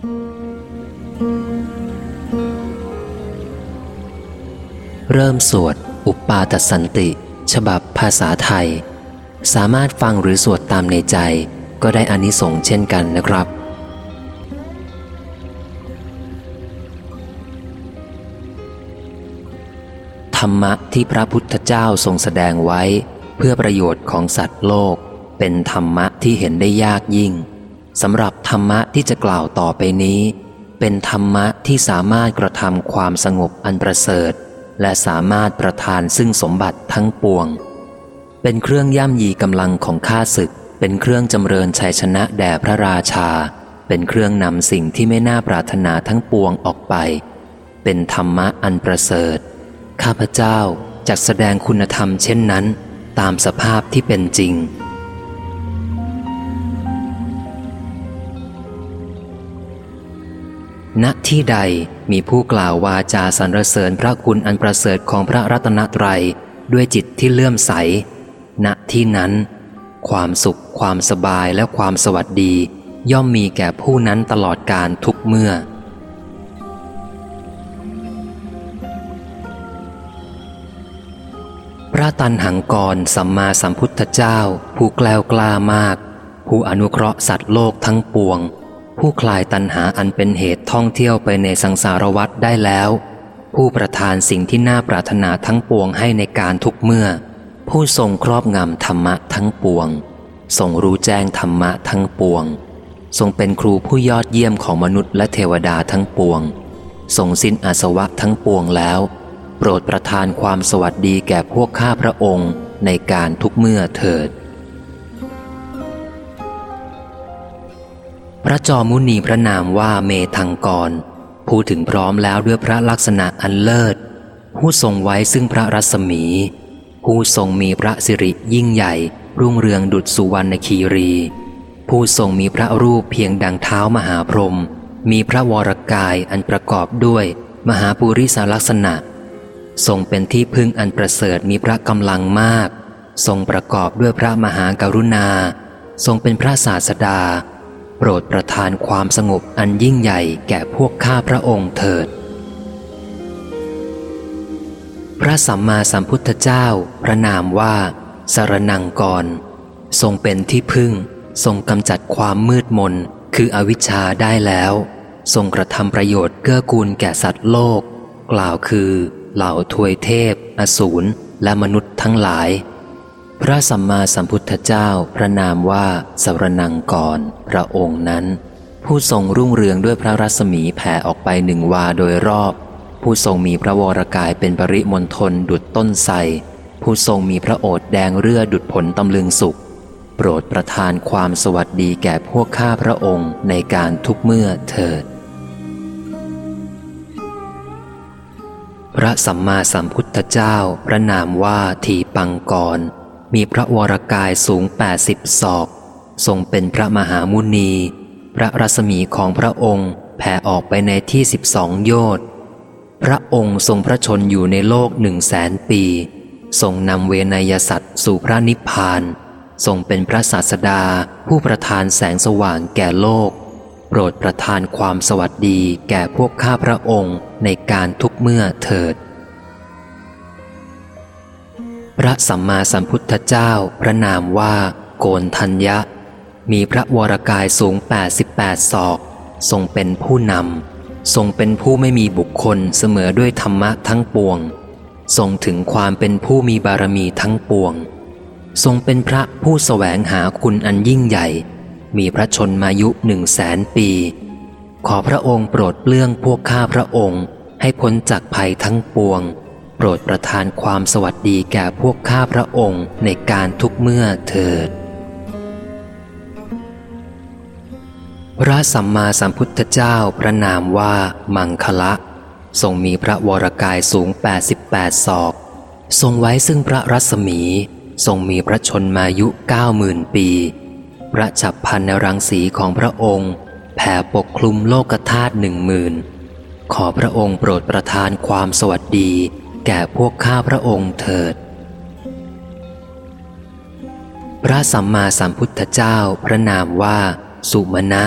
เริ่มสวด อุปปาตสันติ ฉบับภาษาไทย สามารถฟังหรือสวดตามในใจ ก็ได้อานิสงส์เช่นกันนะครับธรรมะที่พระพุทธเจ้าทรงแสดงไว้ เพื่อประโยชน์ของสัตว์โลก เป็นธรรมะที่เห็นได้ยากยิ่ง สำหรับธรรมะที่จะกล่าวต่อไปนี้ เป็นธรรมะที่สามารถกระทำความสงบอันประเสริฐ และสามารถประทานซึ่งสมบัติทั้งปวง เป็นเครื่องย่ำยีกำลังของข้าศึก เป็นเครื่องจำเริญชัยชนะแด่พระราชา เป็นเครื่องนำสิ่งที่ไม่น่าปรารถนาทั้งปวงออกไป เป็นธรรมะอันประเสริฐ ข้าพเจ้าจะแสดงคุณธรรมเช่นนั้น ตามสภาพที่เป็นจริง ณที่ใดมีผู้กล่าววาจาสรรเสริญพระคุณอันประเสริฐของพระรัตนตรัยด้วยจิตที่เลื่อมใส ณที่นั้น ความสุข ความสบายและความสวัสดี ย่อมมีแก่ผู้นั้นตลอดการทุกเมื่อ พระตันหังกรสัมมาสัมพุทธเจ้า ผู้แกล้วกล้ามาก ผู้อนุเคราะห์สัตว์โลกทั้งปวง ผู้คลายตัณหาอันเป็นเหตุท่องเที่ยวไปในสังสารวัฏได้แล้ว ผู้ประทานสิ่งที่น่าปรารถนาทั้งปวงให้ในการทุกเมื่อ ผู้ทรงครอบงำธรรมะทั้งปวง ทรงรู้แจ้งธรรมะทั้งปวง ทรงเป็นครูผู้ยอดเยี่ยมของมนุษย์และเทวดาทั้งปวง ทรงสิ้นอาสวะทั้งปวงแล้ว โปรดประทานความสวัสดีแก่พวกข้าพระองค์ในการทุกเมื่อเถิด พระจอมุนีพระนามว่าเมธังกร พูดถึงพร้อมแล้วด้วยพระลักษณะอันเลิศ ผู้ทรงไว้ซึ่งพระรัศมี ผู้ทรงมีพระสิริยิ่งใหญ่ รุ่งเรืองดุจสุวรรณคีรี ผู้ทรงมีพระรูปเพียงดังเท้ามหาพรหมมีพระวรกายอันประกอบด้วย มหาปุริสลักษณะ ทรงเป็นที่พึ่งอันประเสริฐมีพระกำลังมาก ทรงประกอบด้วยพระมหากรุณา ทรงเป็นพระศาสดา โปรดประทานความสงบอันยิ่งใหญ่แก่พวกข้าพระองค์เถิด พระสัมมาสัมพุทธเจ้า พระนามว่า สารนังกร ทรงเป็นที่พึ่ง ทรงกำจัดความมืดมน คืออวิชชาได้แล้ว ทรงกระทำประโยชน์เกื้อกูลแก่สัตว์โลก กล่าวคือ เหล่าทวยเทพ อสูรและมนุษย์ทั้งหลาย พระสัมมาสัมพุทธเจ้าพระนามว่าสรนังกรพระองค์นั้น ผู้ทรงรุ่งเรืองด้วยพระรัศมีแผ่ออกไปหนึ่งวาโดยรอบ ผู้ทรงมีพระวรกายเป็นปริมณฑลดุดต้นไทรผู้ทรงมีพระโอษฐ์แดงเรือดุดผลตำลึงสุข โปรดประทานความสวัสดีแก่พวกข้าพระองค์ในการทุกเมื่อเถิด พระสัมมาสัมพุทธเจ้าพระนามว่าทีปังกร มีพระวรกายสูงแปดสิบศอก ทรงเป็นพระมหามุนี พระรัศมีของพระองค์แผ่ออกไปในที่สิบสองโยชน์พระองค์ทรงพระชนอยู่ในโลกหนึ่งแสนปี ทรงนำเวนยสัตว์สู่พระนิพพาน ทรงเป็นพระศาสดาผู้ประทานแสงสว่างแก่โลก โปรดประทานความสวัสดีแก่พวกข้าพระองค์ในการทุกเมื่อเถิด พระสัมมาสัมพุทธเจ้าพระนามว่าโกนทัญญะ มีพระวรกายสูง 88 ศอก ทรงเป็นผู้นำ ทรงเป็นผู้ไม่มีบุคคลเสมอด้วยธรรมะทั้งปวง ทรงถึงความเป็นผู้มีบารมีทั้งปวง ทรงเป็นพระผู้สแสวงหาคุณอันยิ่งใหญ่ มีพระชนมายุหนึ่งแสนปี ขอพระองค์โปรดเปลื้องพวกข้าพระองค์ให้พ้นจากภัยทั้งปวง โปรดประทานความสวัสดีแก่พวกข้าพระองค์ในการทุกเมื่อเถิด พระสัมมาสัมพุทธเจ้าพระนามว่ามังคละทรงมีพระวรกายสูง 88 ศอก ทรงไว้ซึ่งพระรัศมี ทรงมีพระชนมายุเก้าหมื่นปี พระฉับพันในรังสีของพระองค์แผ่ปกคลุมโลกธาตุหนึ่งหมื่นขอพระองค์โปรดประทานความสวัสดี แก่พวกข้าพระองค์เถิด พระสัมมาสัมพุทธเจ้าพระนามว่าสุมาณะ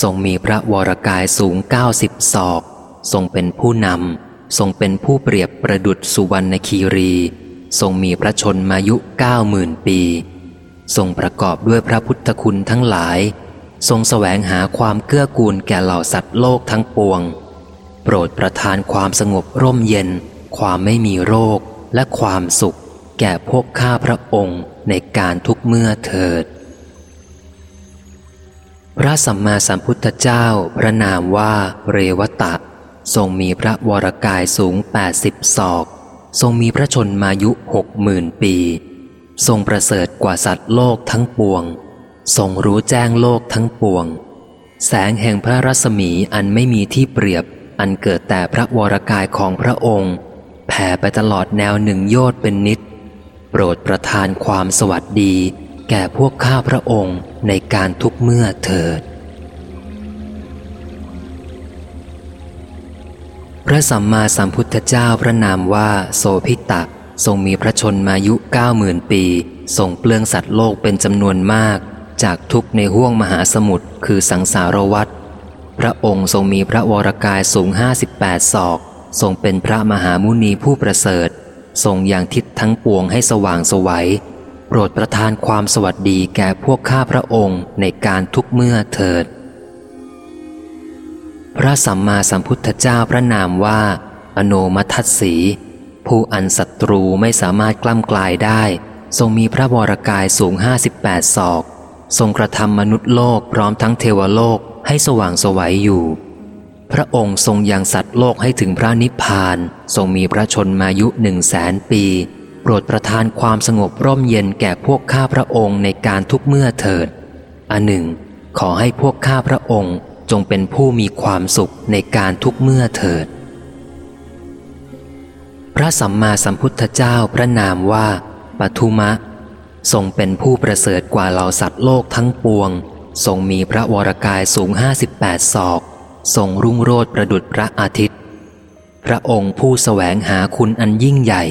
ทรงมีพระวรกายสูงเก้าสิบศอก ทรงเป็นผู้นำ ทรงเป็นผู้เปรียบประดุษสุวรรณคีรี ทรงมีพระชนมายุเก้าหมื่นปี ทรงประกอบด้วยพระพุทธคุณทั้งหลาย ทรงแสวงหาความเกื้อกูลแก่เหล่าสัตว์โลกทั้งปวง โปรดประทานความสงบร่มเย็น ความไม่มีโรคและความสุข แก่พวกข้าพระองค์ในการทุกเมื่อเถิด พระสัมมาสัมพุทธเจ้าพระนามว่าเรวตะ ทรงมีพระวรกายสูง 80 ศอก ทรงมีพระชนมายุหกหมื่นปี ทรงประเสริฐกว่าสัตว์โลกทั้งปวง ทรงรู้แจ้งโลกทั้งปวง แสงแห่งพระรัศมีอันไม่มีที่เปรียบอันเกิดแต่พระวรกายของพระองค์ แผ่ไปตลอดแนวหนึ่งโยชน์เป็นนิด โปรดประทานความสวัสดี แก่พวกข้าพระองค์ในการทุกเมื่อเถิด พระสัมมาสัมพุทธเจ้าพระนามว่าโสพิตะทรงมีพระชนมายุเก้าหมื่นปีทรงเปลืองสัตว์โลกเป็นจำนวนมาก จากทุกในห้วงมหาสมุทรคือสังสารวัฏพระองค์ทรงมีพระวรกายสูงห้าสิบแปดศอก ทรงเป็นพระมหามุนีผู้ประเสริฐทรงอย่างทิศทั้งปวงให้สว่างสวัยโปรดประทานความสวัสดีแก่พวกข้าพระองค์ในการทุกเมื่อเถิด พระสัมมาสัมพุทธเจ้าพระนามว่า อโนมัทัสสีผู้อันศัตรูไม่สามารถกล้ำกลายได้ ทรงมีพระวรกายสูงห้าสิบแปดศอก ทรงกระทำมนุษย์โลกพร้อมทั้งเทวโลกให้สว่างสวัยอยู่ พระองค์ทรงยังสัตว์โลกให้ถึงพระนิพพาน ทรงมีพระชนมายุหนึ่งแสนปี โปรดประทานความสงบร่มเย็นแก่พวกข้าพระองค์ในการทุกเมื่อเถิด อันหนึ่ง ขอให้พวกข้าพระองค์จงเป็นผู้มีความสุขในการทุกเมื่อเถิด พระสัมมาสัมพุทธเจ้าพระนามว่าปทุมะ ทรงเป็นผู้ประเสริฐกว่าเหล่าสัตว์โลกทั้งปวง ทรงมีพระวรกายสูงห้าสิบแปดศอก ทรงรุ่งโรจน์ประดุจพระอาทิตย์ พระองค์ผู้สแสวงหาคุณอันยิ่งใหญ่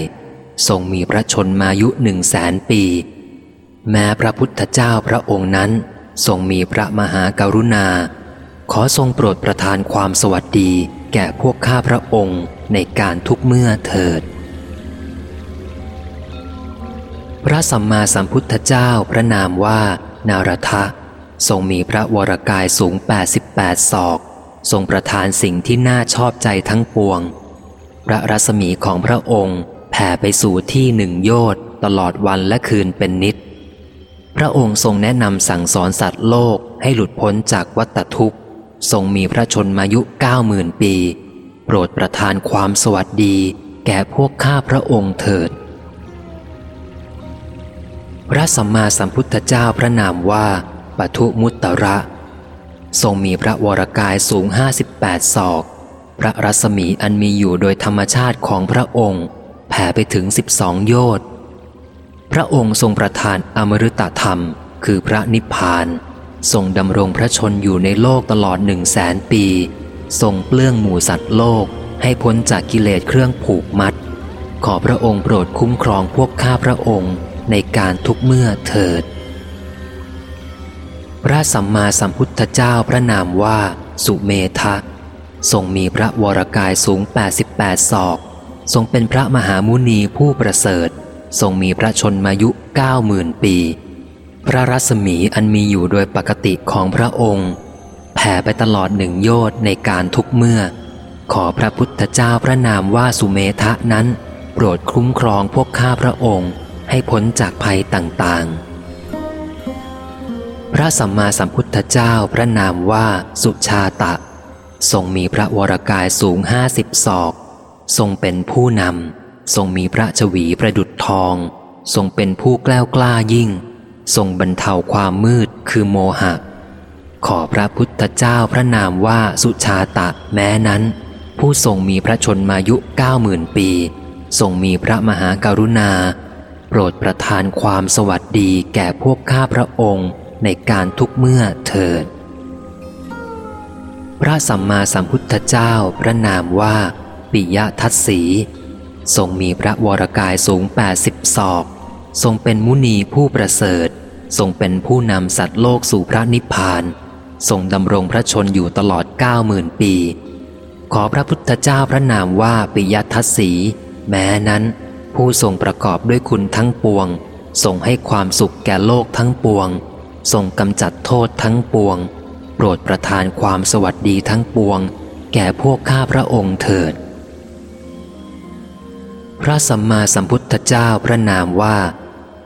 ทรงมีพระชนมายุหนึ่งแสนปี แม้พระพุทธเจ้าพระองค์นั้น ทรงมีพระมหากรุณา ขอทรงโปรดประทานความสวัสดีแก่พวกข้าพระองค์ในการทุกเมื่อเถิด พระสัมมาสัมพุทธเจ้าพระนามว่านารทะ ทรงมีพระวรกายสูง 88ศอก ทรงประทานสิ่งที่น่าชอบใจทั้งปวง พระรัศมีของพระองค์แผ่ไปสู่ที่หนึ่งโยชน์ตลอดวันและคืนเป็นนิด พระองค์ทรงแนะนำสั่งสอนสัตว์โลกให้หลุดพ้นจากวัฏทุกข์ ทรงมีพระชนมายุเก้าหมื่นปี โปรดประทานความสวัสดี แก่พวกข้าพระองค์เถิด พระสัมมาสัมพุทธเจ้าพระนามว่าปทุมุตตระ ทรงมีพระวรกายสูงห้าสิบแปดศอก พระรัศมีอันมีอยู่โดยธรรมชาติของพระองค์ แผ่ไปถึงสิบสองโยชน์พระองค์ทรงประทานอมฤตธรรม คือพระนิพพาน ทรงดำรงพระชนอยู่ในโลกตลอดหนึ่งแสนปี ทรงเปลื้องหมู่สัตว์โลกให้พ้นจากกิเลสเครื่องผูกมัด ขอพระองค์โปรดคุ้มครองพวกข้าพระองค์ในการทุกเมื่อเถิด พระสัมมาสัมพุทธเจ้าพระนามว่า สุเมธะทรงมีพระวรกายสูง 88 ศอก ทรงเป็นพระมหามุนีผู้ประเสริฐ ทรงมีพระชนมายุเก้าหมื่นปี พระรัศมีอันมีอยู่โดยปกติของพระองค์ แผ่ไปตลอดหนึ่งโยชน์ในการทุกเมื่อ ขอพระพุทธเจ้าพระนามว่าสุเมธะนั้น โปรดคุ้มครองพวกข้าพระองค์ให้พ้นจากภัยต่างๆ ระสัมมาสัมพุทธเจ้าพระนามว่าสุชาตะ ทรงมีพระวรกายสูงห้าสิบศอก ทรงเป็นผู้นำ ทรงมีพระชวีประดุจทอง ทรงเป็นผู้แกล้วกล้ายิ่ง ทรงบรรเทาความมืดคือโมหะ ขอพระพุทธเจ้าพระนามว่าสุชาตะแม้นั้น ผู้ทรงมีพระชนมายุเก้าหมื่นปี ทรงมีพระมหากรุณา โปรดประทานความสวัสดีแก่พวกข้าพระองค์ ในการทุกเมื่อเถิด พระสัมมาสัมพุทธเจ้าพระนามว่า ปิยทัศสีทรงมีพระวรกายสูง 80 ศอก ทรงเป็นมุนีผู้ประเสริฐ ทรงเป็นผู้นำสัตว์โลกสู่พระนิพพาน ทรงดำรงพระชนอยู่ตลอดเก้าหมื่นปี ขอพระพุทธเจ้าพระนามว่าปิยทัศสีแม้นั้น ผู้ทรงประกอบด้วยคุณทั้งปวงทรงให้ความสุขแก่โลกทั้งปวง ทรงกำจัดโทษทั้งปวง โปรดประทานความสวัสดีทั้งปวง แก่พวกข้าพระองค์เถิด พระสัมมาสัมพุทธเจ้าพระนามว่า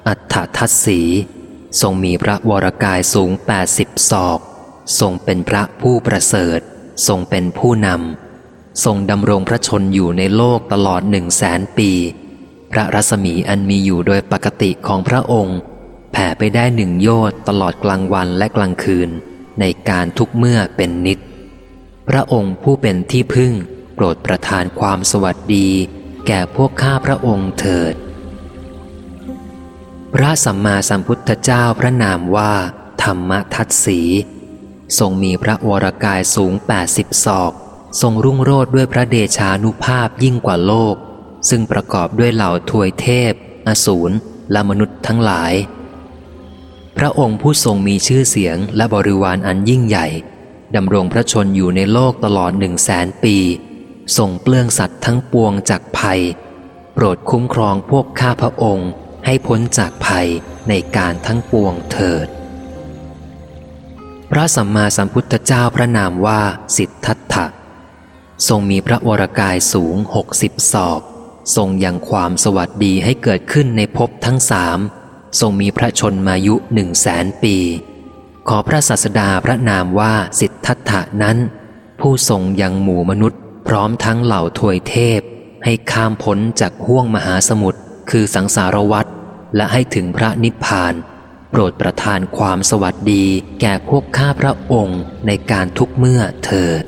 อัฏฐทัศสี ทรงมีพระวรกายสูงแปดสิบศอก ทรงเป็นพระผู้ประเสริฐ ทรงเป็นผู้นำ ทรงดำรงพระชนอยู่ในโลกตลอดหนึ่งแสนปี พระรัศมีอันมีอยู่โดยปกติของพระองค์ แผ่ไปได้หนึ่งโยชน์ตลอดกลางวันและกลางคืน ในการทุกเมื่อเป็นนิด พระองค์ผู้เป็นที่พึ่ง โปรดประทานความสวัสดี แก่พวกข้าพระองค์เถิด พระสัมมาสัมพุทธเจ้าพระนามว่า ธรรมทัตสีทรงมีพระวรกายสูง 80 ศอก ทรงรุ่งโรดด้วยพระเดชานุภาพยิ่งกว่าโลก ซึ่งประกอบด้วยเหล่าทวยเทพ อสูรและมนุษย์ทั้งหลาย พระองค์ผู้ทรงมีชื่อเสียงและบริวารอันยิ่งใหญ่ดำรงพระชนอยู่ในโลกตลอดหนึ่งแสนปีทรงเปลื้องสัตว์ทั้งปวงจากภัย โปรดคุ้มครองพวกข้าพระองค์ให้พ้นจากภัยในการทั้งปวงเถิด พระสัมมาสัมพุทธเจ้าพระนามว่าสิทธัตถะทรงมีพระวรกายสูงหกสิบศอก ทรงยังความสวัสดีให้เกิดขึ้นในภพทั้งสาม ทรงมีพระชนมายุหนึ่งแสนปี ขอพระศาสดาพระนามว่าสิทธัตถะนั้น ผู้ทรงยังหมู่มนุษย์ พร้อมทั้งเหล่าทวยเทพ ให้ข้ามพ้นจากห้วงมหาสมุทรคือสังสารวัฏและให้ถึงพระนิพพาน โปรดประทานความสวัสดีแก่พวกข้าพระองค์ในการทุกเมื่อเถิด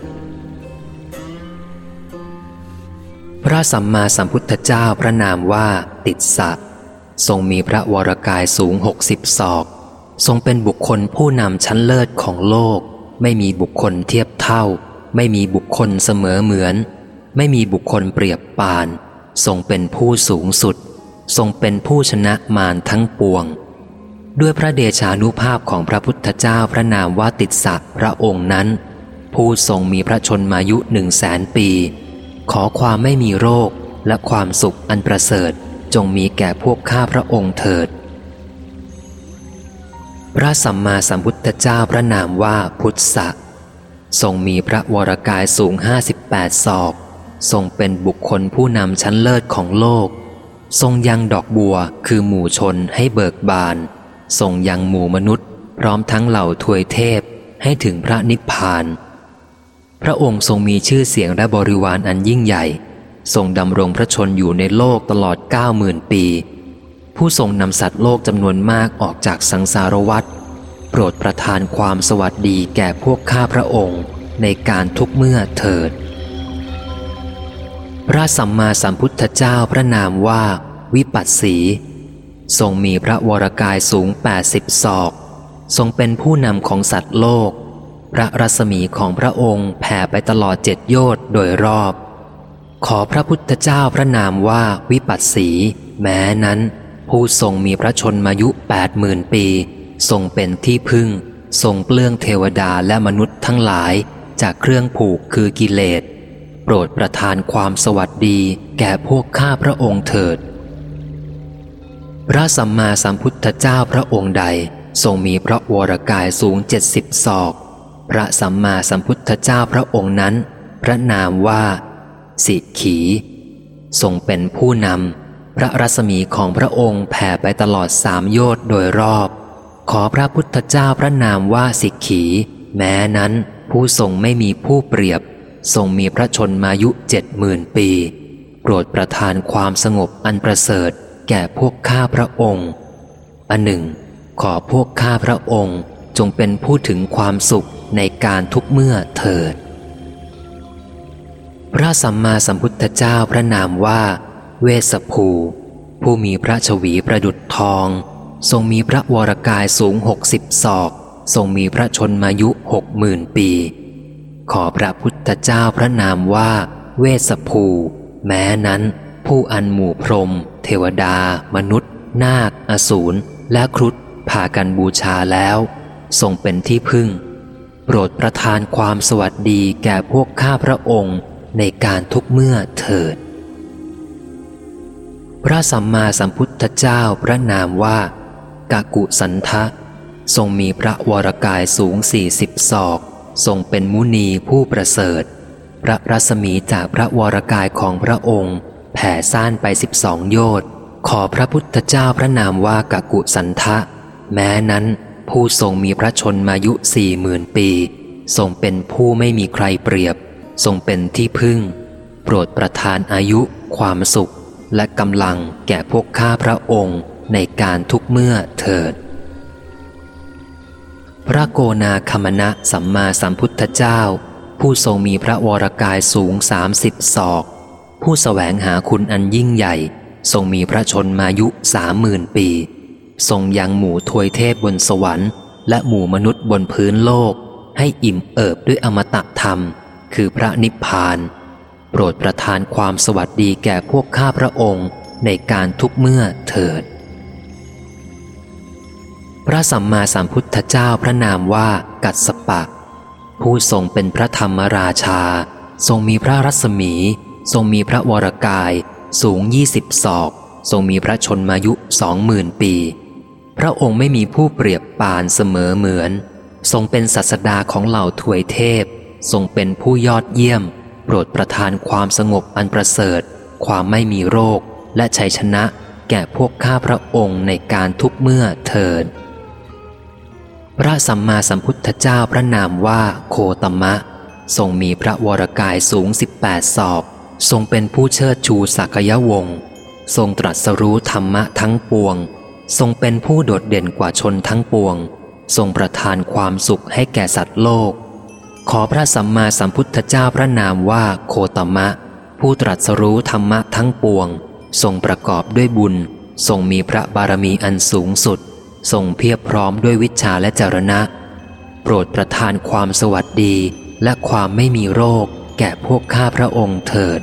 พระสัมมาสัมพุทธเจ้าพระนามว่าติดสะ ทรงมีพระวรกายสูงหกสิบศอก ทรงเป็นบุคคลผู้นำชั้นเลิศของโลก ไม่มีบุคคลเทียบเท่า ไม่มีบุคคลเสมอเหมือน ไม่มีบุคคลเปรียบปาน ทรงเป็นผู้สูงสุด ทรงเป็นผู้ชนะมารทั้งปวง ด้วยพระเดชานุภาพของพระพุทธเจ้าพระนามว่าติดสัพระองค์นั้น ผู้ทรงมีพระชนมายุหนึ่งแสนปี ขอความไม่มีโรคและความสุขอันประเสริฐ จงมีแก่พวกข้าพระองค์เถิด พระสัมมาสัมพุทธเจ้าพระนามว่าพุทธะทรงมีพระวรกายสูงห้าสิบแปดศอก ทรงเป็นบุคคลผู้นำชั้นเลิศของโลก ทรงยังดอกบัวคือหมู่ชนให้เบิกบาน ทรงยังหมู่มนุษย์ พร้อมทั้งเหล่าทวยเทพให้ถึงพระนิพพาน พระองค์ทรงมีชื่อเสียงและบริวารอันยิ่งใหญ่ ทรงดำรงพระชนอยู่ในโลกตลอดเก้าหมื่นปี ผู้ทรงนำสัตว์โลกจำนวนมากออกจากสังสารวัฏโปรดประทานความสวัสดีแก่พวกข้าพระองค์ในการทุกเมื่อเถิด พระสัมมาสัมพุทธเจ้าพระนามว่า วิปัสสี ทรงมีพระวรกายสูงแปดสิบศอก ทรงเป็นผู้นำของสัตว์โลก พระรัศมีของพระองค์แผ่ไปตลอดเจ็ดโยชน์โดยรอบ ขอพระพุทธเจ้าพระนามว่าวิปัสสี แม้นั้น ผู้ทรงมีพระชนมายุแปดหมื่นปี ทรงเป็นที่พึ่ง ทรงเปลื้องเทวดาและมนุษย์ทั้งหลาย จากเครื่องผูกคือกิเลส โปรดประทานความสวัสดีแก่พวกข้าพระองค์เถิด พระสัมมาสัมพุทธเจ้าพระองค์ใด ทรงมีพระวรกายสูงเจ็ดสิบศอก พระสัมมาสัมพุทธเจ้าพระองค์นั้น พระนามว่า สิขี ทรงเป็นผู้นำ พระรัศมีของพระองค์แผ่ไปตลอดสามโยชน์โดยรอบ ขอพระพุทธเจ้าพระนามว่าสิกขี แม้นั้นผู้ทรงไม่มีผู้เปรียบ ทรงมีพระชนมายุเจ็ดหมื่นปีโปรดประทานความสงบอันประเสริฐแก่พวกข้าพระองค์อันหนึ่ง ขอพวกข้าพระองค์จงเป็นผู้ถึงความสุขในการทุกเมื่อเถิด พระสัมมาสัมพุทธเจ้าพระนามว่า เวสภู ผู้มีพระชวีประดุจทอง ทรงมีพระวรกายสูงหกสิบศอก ทรงมีพระชนมายุหกหมื่นปี ขอพระพุทธเจ้าพระนามว่า เวสภู แม้นั้น ผู้อันหมู่พรม เทวดา มนุษย์ นาค อสูร และครุฑพากันบูชาแล้ว ทรงเป็นที่พึ่ง โปรดประทานความสวัสดีแก่พวกข้าพระองค์ ในการทุกเมื่อเถิด พระสัมมาสัมพุทธเจ้าพระนามว่ากากุสันทะ ทรงมีพระวรกายสูงสี่สิบศอก ทรงเป็นมุนีผู้ประเสริฐ พระรัศมีจากพระวรกายของพระองค์ แผ่ซ่านไปสิบสองโยชน์ขอพระพุทธเจ้าพระนามว่ากากุสันทะ แม้นั้นผู้ทรงมีพระชนมายุสี่หมื่นปี ทรงเป็นผู้ไม่มีใครเปรียบ ทรงเป็นที่พึ่ง โปรดประทานอายุ ความสุข และกำลังแก่พวกข้าพระองค์ในการทุกเมื่อเถิด พระโกนาคมณะสัมมาสัมพุทธเจ้า ผู้ทรงมีพระวรกายสูงสามสิบศอก ผู้สแสวงหาคุณอันยิ่งใหญ่ ทรงมีพระชนมายุสามหมื่นปี ทรงยังหมู่ทวยเทพบนสวรรค์ และหมู่มนุษย์บนพื้นโลก ให้อิ่มเอิบด้วยอมตะธรรม คือพระนิพพาน โปรดประทานความสวัสดีแก่พวกข้าพระองค์ในการทุกเมื่อเถิด พระสัมมาสัมพุทธเจ้าพระนามว่ากัสสปะ ผู้ทรงเป็นพระธรรมราชา ทรงมีพระรัศมี ทรงมีพระวรกายสูงยี่สิบศอก ทรงมีพระชนมายุสองหมื่นปี พระองค์ไม่มีผู้เปรียบปานเสมอเหมือน ทรงเป็นศาสดาของเหล่าถวยเทพ ทรงเป็นผู้ยอดเยี่ยม โปรดประทานความสงบอันประเสริฐ ความไม่มีโรค และชัยชนะแก่พวกข้าพระองค์ในการทุกเมื่อเถิด พระสัมมาสัมพุทธเจ้าพระนามว่าโคตมะ ทรงมีพระวรกายสูงสิบแปดศอก ทรงเป็นผู้เชิดชูสักยวงศ์ทรงตรัสรู้ธรรมะทั้งปวง ทรงเป็นผู้โดดเด่นกว่าชนทั้งปวง ทรงประทานความสุขให้แก่สัตว์โลก ขอพระสัมมาสัมพุทธเจ้าพระนามว่าโคตมะ ผู้ตรัสรู้ธรรมะทั้งปวง ทรงประกอบด้วยบุญ ทรงมีพระบารมีอันสูงสุด ทรงเพียบพร้อมด้วยวิชาและจรณะ โปรดประทานความสวัสดีและความไม่มีโรค แก่พวกข้าพระองค์เถิด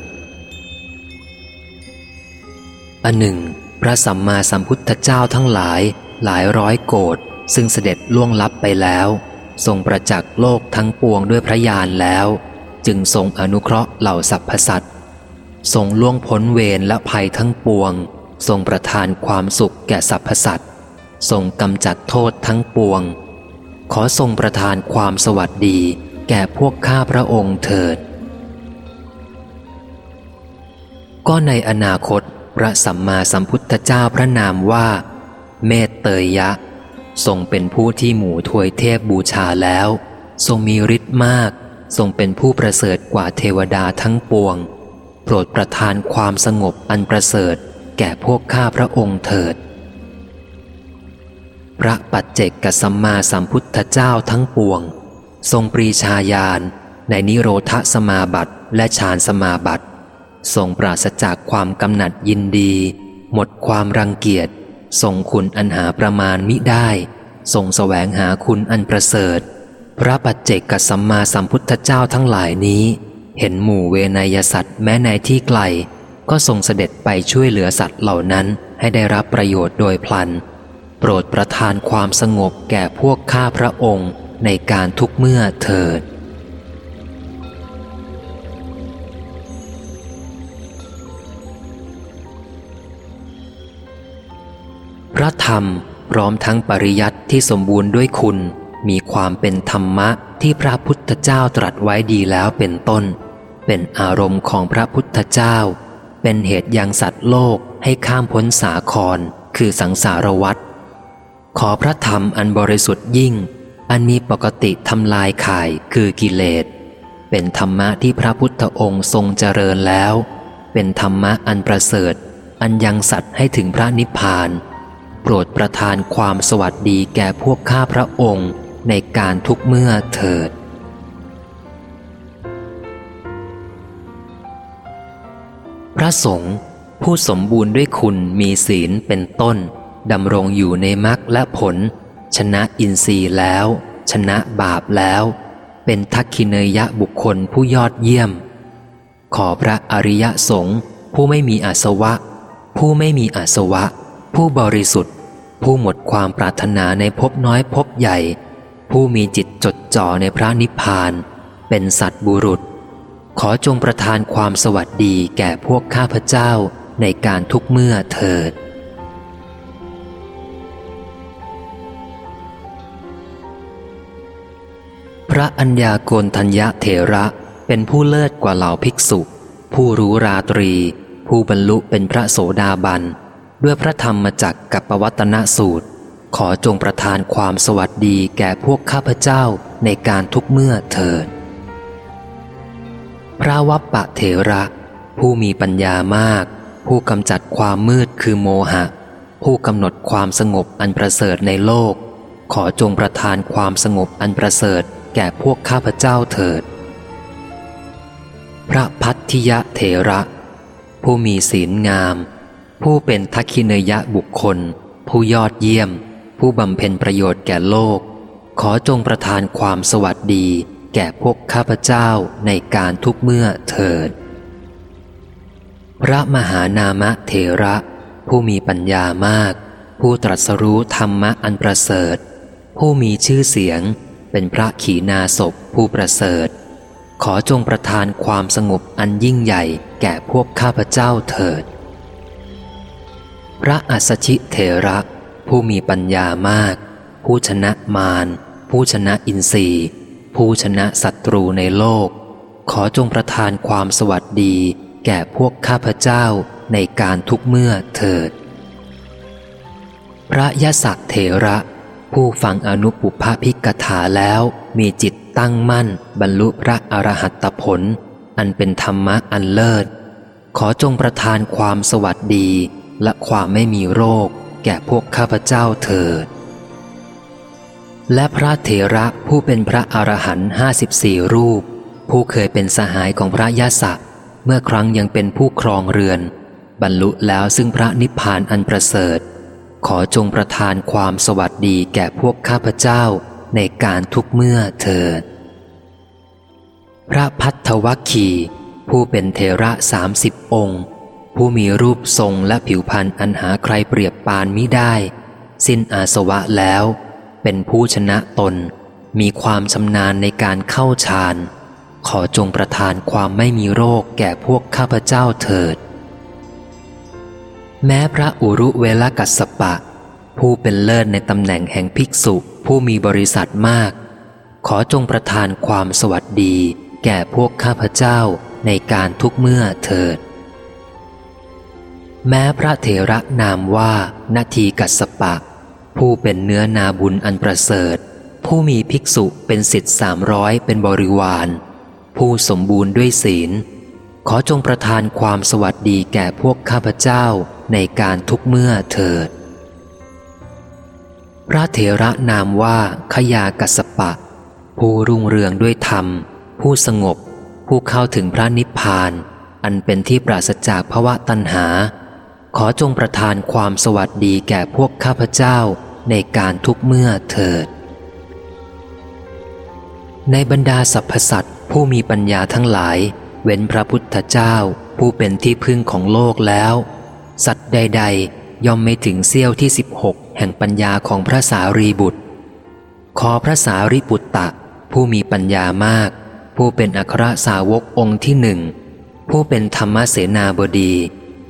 อันหนึ่ง พระสัมมาสัมพุทธเจ้าทั้งหลาย หลายร้อยโกดซึ่งเสด็จล่วงลับไปแล้ว ทรงประจักษ์โลกทั้งปวงด้วยพระญาณแล้ว จึงทรงอนุเคราะห์เหล่าสรรพสัตว์ทรงล่วงพ้นเวรและภัยทั้งปวง ทรงประทานความสุขแก่สรรพสัตว์ทรงกำจัดโทษทั้งปวง ขอทรงประทานความสวัสดี แก่พวกข้าพระองค์เถิด ก็ในอนาคต พระสัมมาสัมพุทธเจ้าพระนามว่า เมตเตยยะ ทรงเป็นผู้ที่หมู่ทวยเทพบูชาแล้ว ทรงมีฤทธิ์มาก ทรงเป็นผู้ประเสริฐกว่าเทวดาทั้งปวง โปรดประทานความสงบอันประเสริฐ แก่พวกข้าพระองค์เถิด พระปัจเจกสัมมาสัมพุทธเจ้าทั้งปวง ทรงปรีชาญาณในนิโรธสมาบัติและฌานสมาบัติ ทรงปราศจากความกำหนัดยินดี หมดความรังเกียจ ทรงคุณอันหาประมาณมิได้ทรงแสวงหาคุณอันประเสริฐ พระปัจเจกสัมมาสัมพุทธเจ้าทั้งหลายนี้ เห็นหมู่เวนยสัตว์แม้ในที่ไกล ก็ทรงเสด็จไปช่วยเหลือสัตว์เหล่านั้นให้ได้รับประโยชน์โดยพลัน โปรดประทานความสงบแก่พวกข้าพระองค์ในการทุกเมื่อเถิด พระธรรมพร้อมทั้งปริยัติที่สมบูรณ์ด้วยคุณ มีความเป็นธรรมะที่พระพุทธเจ้าตรัสไว้ดีแล้วเป็นต้น เป็นอารมณ์ของพระพุทธเจ้า เป็นเหตุยังสัตว์โลกให้ข้ามพ้นสาคร คือสังสารวัฏขอพระธรรมอันบริสุทธิ์ยิ่ง อันมีปกติทำลายข่ายคือกิเลส เป็นธรรมะที่พระพุทธองค์ทรงเจริญแล้ว เป็นธรรมะอันประเสริฐ อันยังสัตว์ให้ถึงพระนิพพาน โปรดประทานความสวัสดีแก่พวกข้าพระองค์ในการทุกเมื่อเถิด พระสงฆ์ผู้สมบูรณ์ด้วยคุณมีศีลเป็นต้นดำรงอยู่ในมรรคและผล ชนะอินทรีย์แล้ว ชนะบาปแล้ว เป็นทักขิเนยะบุคคลผู้ยอดเยี่ยม ขอพระอริยสงฆ์ผู้ไม่มีอาสวะ ผู้ไม่มีอาสวะ ผู้บริสุทธิ์ ผู้หมดความปรารถนาในภพน้อยภพใหญ่ ผู้มีจิตจดจ่อในพระนิพพาน เป็นสัตบุรุษ ขอจงประทานความสวัสดีแก่พวกข้าพเจ้าในการทุกเมื่อเถิด พระัญญาโกนทัญญะเถระเป็นผู้เลิศกว่าเหล่าภิกษุ ผู้รู้ราตรี ผู้บรรลุเป็นพระโสดาบัน ด้วยพระธรรมจักกับปวัตนสูตร ขอจงประทานความสวัสดีแก่พวกข้าพเจ้าในการทุกเมื่อเถิด พระวัปปะเถระ ผู้มีปัญญามาก ผู้กำจัดความมืดคือโมหะ ผู้กำหนดความสงบอันประเสริฐในโลก ขอจงประทานความสงบอันประเสริฐแก่พวกข้าพเจ้าเถิด พระพัทธิยะเถระ ผู้มีศีลงาม ผู้เป็นทักขิเนยะบุคคล ผู้ยอดเยี่ยม ผู้บำเพ็ญประโยชน์แก่โลก ขอจงประทานความสวัสดี แก่พวกข้าพเจ้าในการทุกเมื่อเถิด พระมหานามะเถระ ผู้มีปัญญามาก ผู้ตรัสรู้ธรรมะอันประเสริฐ ผู้มีชื่อเสียง เป็นพระขีณาศพผู้ประเสริฐ ขอจงประทานความสงบอันยิ่งใหญ่แก่พวกข้าพเจ้าเถิด พระอัสชิเถระ ผู้มีปัญญามาก ผู้ชนะมาร ผู้ชนะอินทรีย์ ผู้ชนะศัตรูในโลก ขอจงประทานความสวัสดี แก่พวกข้าพเจ้าในการทุกเมื่อเถิด พระยศักเถระ ผู้ฟังอนุปุพพิกถาแล้วมีจิตตั้งมั่น บรรลุพระอรหัตผล อันเป็นธรรมะอันเลิศ ขอจงประทานความสวัสดี และความไม่มีโรค แก่พวกข้าพเจ้าเถิด และพระเถระผู้เป็นพระอรหันต์ห้าสิบสี่รูป ผู้เคยเป็นสหายของพระยาศักเมื่อครั้งยังเป็นผู้ครองเรือน บรรลุแล้วซึ่งพระนิพพานอันประเสริฐ ขอจงประทานความสวัสดีแก่พวกข้าพเจ้าในการทุกเมื่อเถิด พระพัทธวัคคีผู้เป็นเทระสามสิบองค์ ผู้มีรูปทรงและผิวพรรณอันหาใครเปรียบปานมิได้ สิ้นอาสวะแล้ว เป็นผู้ชนะตน มีความชำนาญในการเข้าฌาน ขอจงประทานความไม่มีโรคแก่พวกข้าพเจ้าเถิด แม้พระอุรุเวลกัสปะ ผู้เป็นเลิศในตำแหน่งแห่งภิกษุผู้มีบริษัทมาก ขอจงประทานความสวัสดี แก่พวกข้าพเจ้าในการทุกเมื่อเถิด แม้พระเถระนามว่านาทีกัสปะ ผู้เป็นเนื้อนาบุญอันประเสริฐ ผู้มีภิกษุเป็นสิทธิสามร้อยเป็นบริวาร ผู้สมบูรณ์ด้วยศีล ขอจงประทานความสวัสดีแก่พวกข้าพเจ้าในการทุกเมื่อเถิด พระเถระนามว่าขยากัสปะ ผู้รุ่งเรืองด้วยธรรม ผู้สงบ ผู้เข้าถึงพระนิพพาน อันเป็นที่ปราศจากภวะตัณหา ขอจงประทานความสวัสดีแก่พวกข้าพเจ้าในการทุกเมื่อเถิด ในบรรดาสรรพสัตว์ผู้มีปัญญาทั้งหลาย เว้นพระพุทธเจ้าผู้เป็นที่พึ่งของโลกแล้ว สัตว์ใด ๆ ย่อมไม่ถึงเสี้ยวที่ 16 แห่งปัญญาของพระสารีบุตร ขอพระสารีบุตรตะ ผู้มีปัญญามาก ผู้เป็นอัครสาวกองค์ที่หนึ่งผู้เป็นธรรมเสนาบดี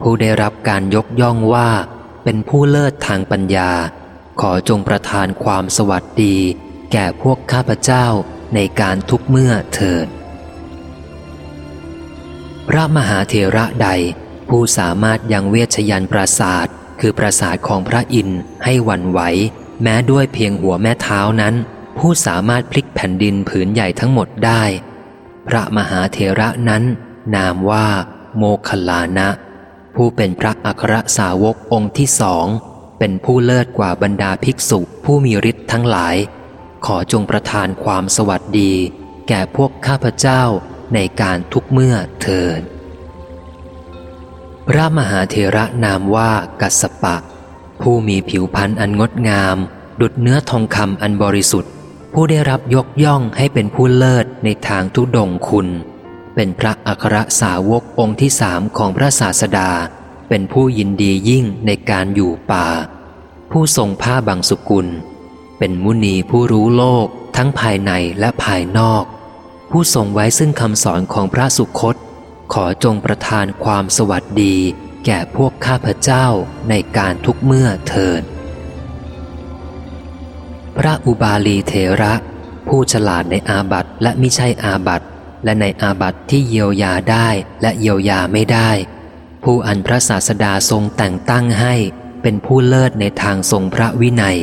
ผู้ได้รับการยกย่องว่า เป็นผู้เลิศทางปัญญา ขอจงประทานความสวัสดี แก่พวกข้าพเจ้าในการทุกเมื่อเถิด พระมหาเถระใด ผู้สามารถยังเวชยันปราศาสตร์คือปราศาสตร์ของพระอินทร์ให้หวั่นไหวแม้ด้วยเพียงหัวแม่เท้านั้น ผู้สามารถพลิกแผ่นดินผืนใหญ่ทั้งหมดได้ พระมหาเถระนั้น นามว่า โมคลานะ ผู้เป็นพระอัครสาวกองค์ที่สอง เป็นผู้เลิศกว่าบรรดาภิกษุผู้มีฤทธิ์ทั้งหลาย ขอจงประทานความสวัสดี แก่พวกข้าพเจ้าในการทุกเมื่อเถิดพระมหาเถระนามว่ากัสปะ ผู้มีผิวพรรณอันงดงาม ดุดเนื้อทองคำอันบริสุทธิ์ ผู้ได้รับยกย่องให้เป็นผู้เลิศในทางทุดงคุณ เป็นพระอัครสาวกองค์ที่สามของพระศาสดา เป็นผู้ยินดียิ่งในการอยู่ป่า ผู้ทรงผ้าบางสุกุล เป็นมุนีผู้รู้โลกทั้งภายในและภายนอก ผู้ทรงไว้ซึ่งคำสอนของพระสุคต ขอจงประทานความสวัสดี แก่พวกข้าพเจ้าในการทุกเมื่อเถิดพระอุบาลีเถระ ผู้ฉลาดในอาบัตและมิใช่อาบัต และในอาบัติที่เยียวยาได้และเยียวยาไม่ได้ ผู้อันพระศาสดาทรงแต่งตั้งให้เป็นผู้เลิศในทางทรงพระวินัย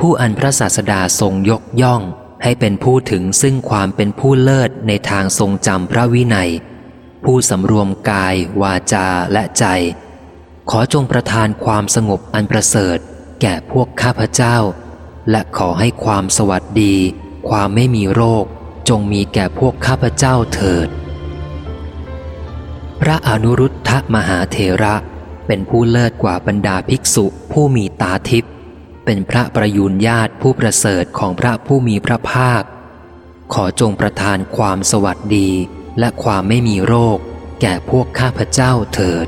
ผู้อันพระศาสดาทรงยกย่อง ให้เป็นผู้ถึงซึ่งความเป็นผู้เลิศในทางทรงจำพระวินัย ผู้สำรวมกาย วาจาและใจ ขอจงประทานความสงบอันประเสริฐ แก่พวกข้าพเจ้า และขอให้ความสวัสดี ความไม่มีโรค จงมีแก่พวกข้าพเจ้าเถิด พระอนุรุทธมหาเถระเป็นผู้เลิศกว่าบรรดาภิกษุผู้มีตาทิพย์เป็นพระประยุนญาติผู้ประเสริฐของพระผู้มีพระภาค ขอจงประทานความสวัสดีและความไม่มีโรค แก่พวกข้าพเจ้าเถิด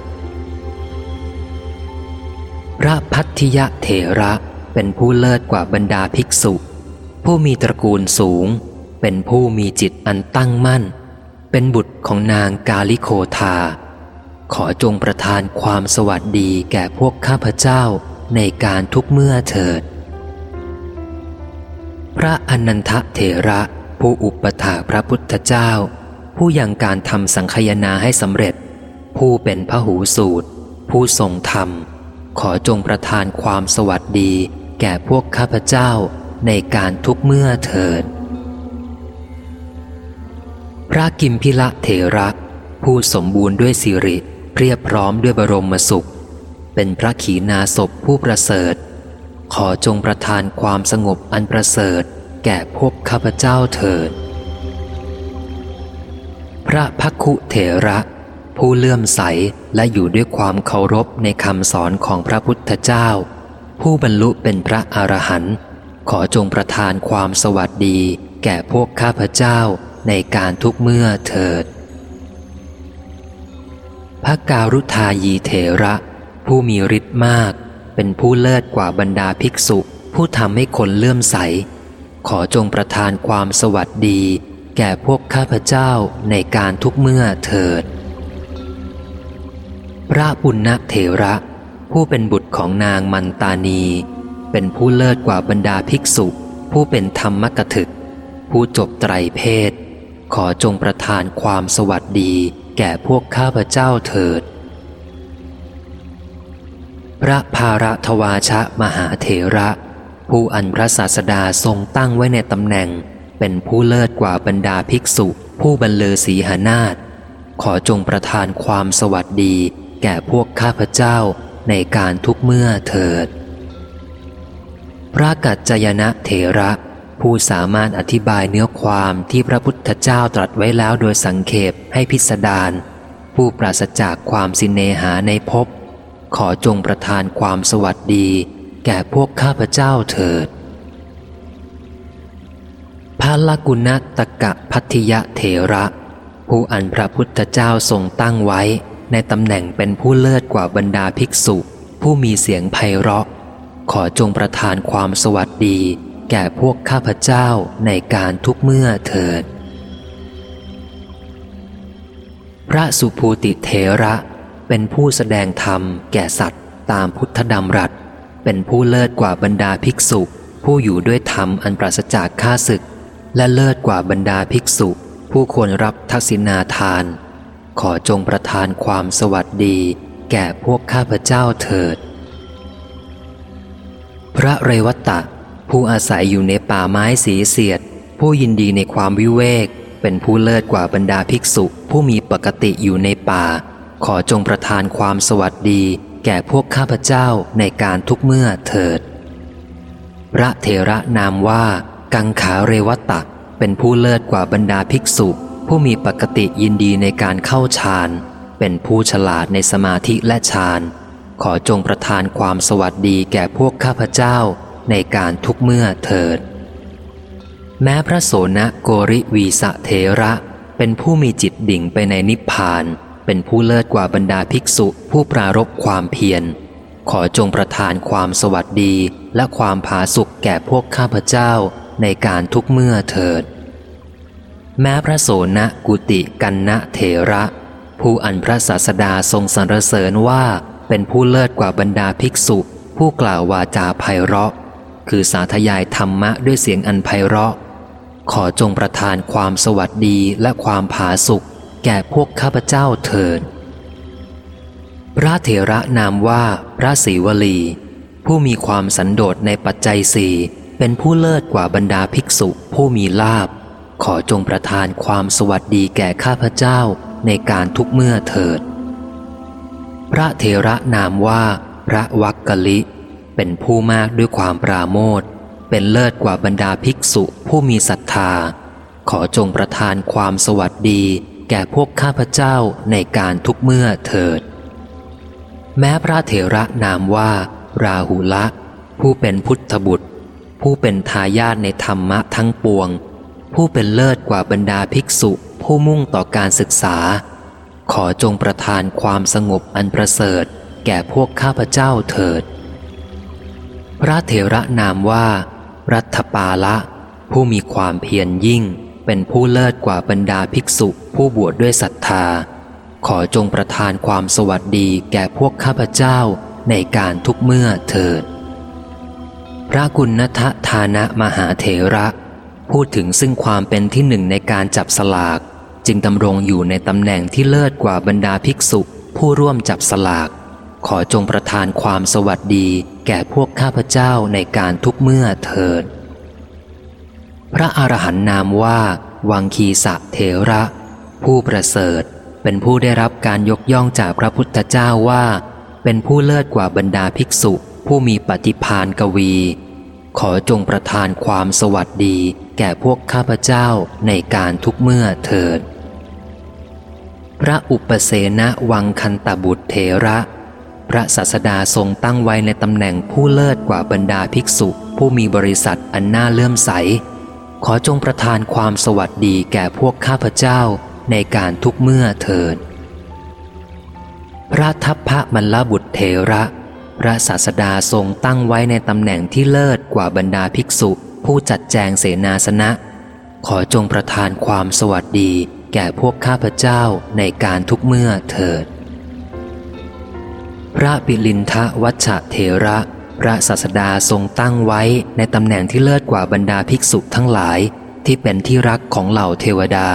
พระพัทธิยะเถระเป็นผู้เลิศกว่าบรรดาภิกษุ ผู้มีตระกูลสูง เป็นผู้มีจิตอันตั้งมั่น เป็นบุตรของนางกาลิโคทา ขอจงประทานความสวัสดีแก่พวกข้าพเจ้าในการทุกเมื่อเถิด พระอนันทเถระผู้อุปถาพระพุทธเจ้า ผู้ยังการทำสังคยนาให้สำเร็จ ผู้เป็นพหูสูตร ผู้ทรงธรรม ขอจงประทานความสวัสดีแก่พวกข้าพเจ้าในการทุกเมื่อเถิด พระกิมพิละเถระผู้สมบูรณ์ด้วยสิริเพียบพร้อมด้วยบรมสุข เป็นพระขีณาศพผู้ประเสริฐ ขอจงประทานความสงบอันประเสริฐ แก่พวกข้าพเจ้าเถิด พระพักคุเถระ ผู้เลื่อมใสและอยู่ด้วยความเคารพในคำสอนของพระพุทธเจ้า ผู้บรรลุเป็นพระอรหันต์ขอจงประทานความสวัสดี แก่พวกข้าพเจ้า ในการทุกเมื่อเถิด พระการุทายีเถระ ผู้มีฤทธิ์มาก เป็นผู้เลิศกว่าบรรดาภิกษุ ผู้ทำให้คนเลื่อมใส ขอจงประทานความสวัสดี แก่พวกข้าพเจ้าในการทุกเมื่อเถิด พระปุณณเถระ ผู้เป็นบุตรของนางมันตานี เป็นผู้เลิศกว่าบรรดาภิกษุ ผู้เป็นธรรมกถึกผู้จบไตรเพศ ขอจงประทานความสวัสดีแก่พวกข้าพเจ้าเถิด พระภาระทวาชะมหาเถระ ผู้อันพระศาสดาทรงตั้งไว้ในตำแหน่ง เป็นผู้เลิศกว่าบรรดาภิกษุ ผู้บรรเลอศีหานาฏขอจงประทานความสวัสดีแก่พวกข้าพเจ้าในการทุกเมื่อเถิด พระกัจจยนะเถระ ผู้สามารถอธิบายเนื้อความที่พระพุทธเจ้าตรัสไว้แล้วโดยสังเขปให้พิสดารผู้ปราศจากความสินเนหาในภพขอจงประทานความสวัสดี แก่พวกข้าพเจ้าเถิดพระลกุณตกะพัทยเถระ ผู้อันพระพุทธเจ้าทรงตั้งไว้ ในตำแหน่งเป็นผู้เลิศกว่าบรรดาภิกษุ ผู้มีเสียงไพเราะ ขอจงประทานความสวัสดี แก่พวกข้าพเจ้าในการทุกเมื่อเถิด พระสุภูติเถระเป็นผู้แสดงธรรมแก่สัตว์ตามพุทธดำรัส เป็นผู้เลิศกว่าบรรดาภิกษุ ผู้อยู่ด้วยธรรมอันปราศจากข้าศึก และเลิศกว่าบรรดาภิกษุ ผู้ควรรับทักษิณาทาน ขอจงประทานความสวัสดี แก่พวกข้าพเจ้าเถิด พระเรวัตะ ผู้อาศัยอยู่ในป่าไม้สีเสียด ผู้ยินดีในความวิเวก เป็นผู้เลิศกว่าบรรดาภิกษุ ผู้มีปกติอยู่ในป่า ขอจงประทานความสวัสดี แก่พวกข้าพเจ้าในการทุกเมื่อเถิด พระเถระนามว่า กังขาเรวตะเป็นผู้เลิศกว่าบรรดาภิกษุ ผู้มีปกติยินดีในการเข้าฌาน เป็นผู้ฉลาดในสมาธิและฌาน ขอจงประทานความสวัสดีแก่พวกข้าพเจ้า ในการทุกเมื่อเถิด แม้พระโสนะโกริวีสะเทระเป็นผู้มีจิตดิ่งไปในนิพพาน เป็นผู้เลิศกว่าบรรดาภิกษุผู้ปรารบความเพียร ขอจงประทานความสวัสดีและความผาสุกแก่พวกข้าพเจ้าในการทุกเมื่อเถิด แม้พระโสนะกุติกันนะเถระ ผู้อันพระศาสดาทรงสรรเสริญว่าเป็นผู้เลิศกว่าบรรดาภิกษุ ผู้กล่าววาจาไพเราะ คือสาธยายธรรมะด้วยเสียงอันไพเราะ ขอจงประทานความสวัสดีและความผาสุกแก่พวกข้าพเจ้าเถิดพระเถระนามว่าพระศรีวลี ผู้มีความสันโดษในปัจจัยสี่เป็นผู้เลิศกว่าบรรดาภิกษุผู้มีลาบ ขอจงประทานความสวัสดีแก่ข้าพเจ้าในการทุกเมื่อเถิด พระเถระนามว่า พระวักกะลิ เป็นผู้มากด้วยความปราโมทเป็นเลิศกว่าบรรดาภิกษุผู้มีศรัทธา ขอจงประทานความสวัสดี แก่พวกข้าพเจ้าในการทุกเมื่อเถิด แม้พระเถระนามว่า ราหุละ ผู้เป็นพุทธบุตร ผู้เป็นทายาทในธรรมะทั้งปวง ผู้เป็นเลิศกว่าบรรดาภิกษุผู้มุ่งต่อการศึกษา ขอจงประทานความสงบอันประเสริฐ แก่พวกข้าพเจ้าเถิด พระเถระนามว่า รัฐปาละ ผู้มีความเพียรยิ่ง เป็นผู้เลิศกว่าบรรดาภิกษุผู้บวชดด้วยศรัทธา ขอจงประทานความสวัสดีแก่พวกข้าพเจ้าในการทุกเมื่อเถิด พระกุณฑทานะมหาเถระ พูดถึงซึ่งความเป็นที่หนึ่งในการจับสลาก จึงดำรงอยู่ในตำแหน่งที่เลิศกว่าบรรดาภิกษุผู้ร่วมจับสลาก ขอจงประทานความสวัสดีแก่พวกข้าพเจ้าในการทุกเมื่อเถิด พระอรหันต์นามว่า วังคีสะเถระ ผู้ประเสริฐเป็นผู้ได้รับการยกย่องจากพระพุทธเจ้าว่า เป็นผู้เลิศกว่าบรรดาภิกษุ ผู้มีปฏิพานกวี ขอจงประทานความสวัสดีแก่พวกข้าพเจ้าในการทุกเมื่อเถิด พระอุปเสนวังคันตบุตรเถระ พระศาสดาทรงตั้งไว้ในตำแหน่งผู้เลิศกว่าบรรดาภิกษุ ผู้มีบริษัทอันน่าเลื่อมใส ขอจงประทานความสวัสดีแก่พวกข้าพเจ้าในการทุกเมื่อเถิด พระทัพพระมัลลบุตรเทระ พระศาสดาทรงตั้งไว้ในตำแหน่งที่เลิศกว่าบรรดาภิกษุ ผู้จัดแจงเสนาสนะ ขอจงประทานความสวัสดีแก่พวกข้าพเจ้าในการทุกเมื่อเถิด พระปิลินทะวัชเถระ พระศาสดาทรงตั้งไว้ในตำแหน่งที่เลิศกว่าบรรดาภิกษุทั้งหลาย ที่เป็นที่รักของเหล่าเทวดา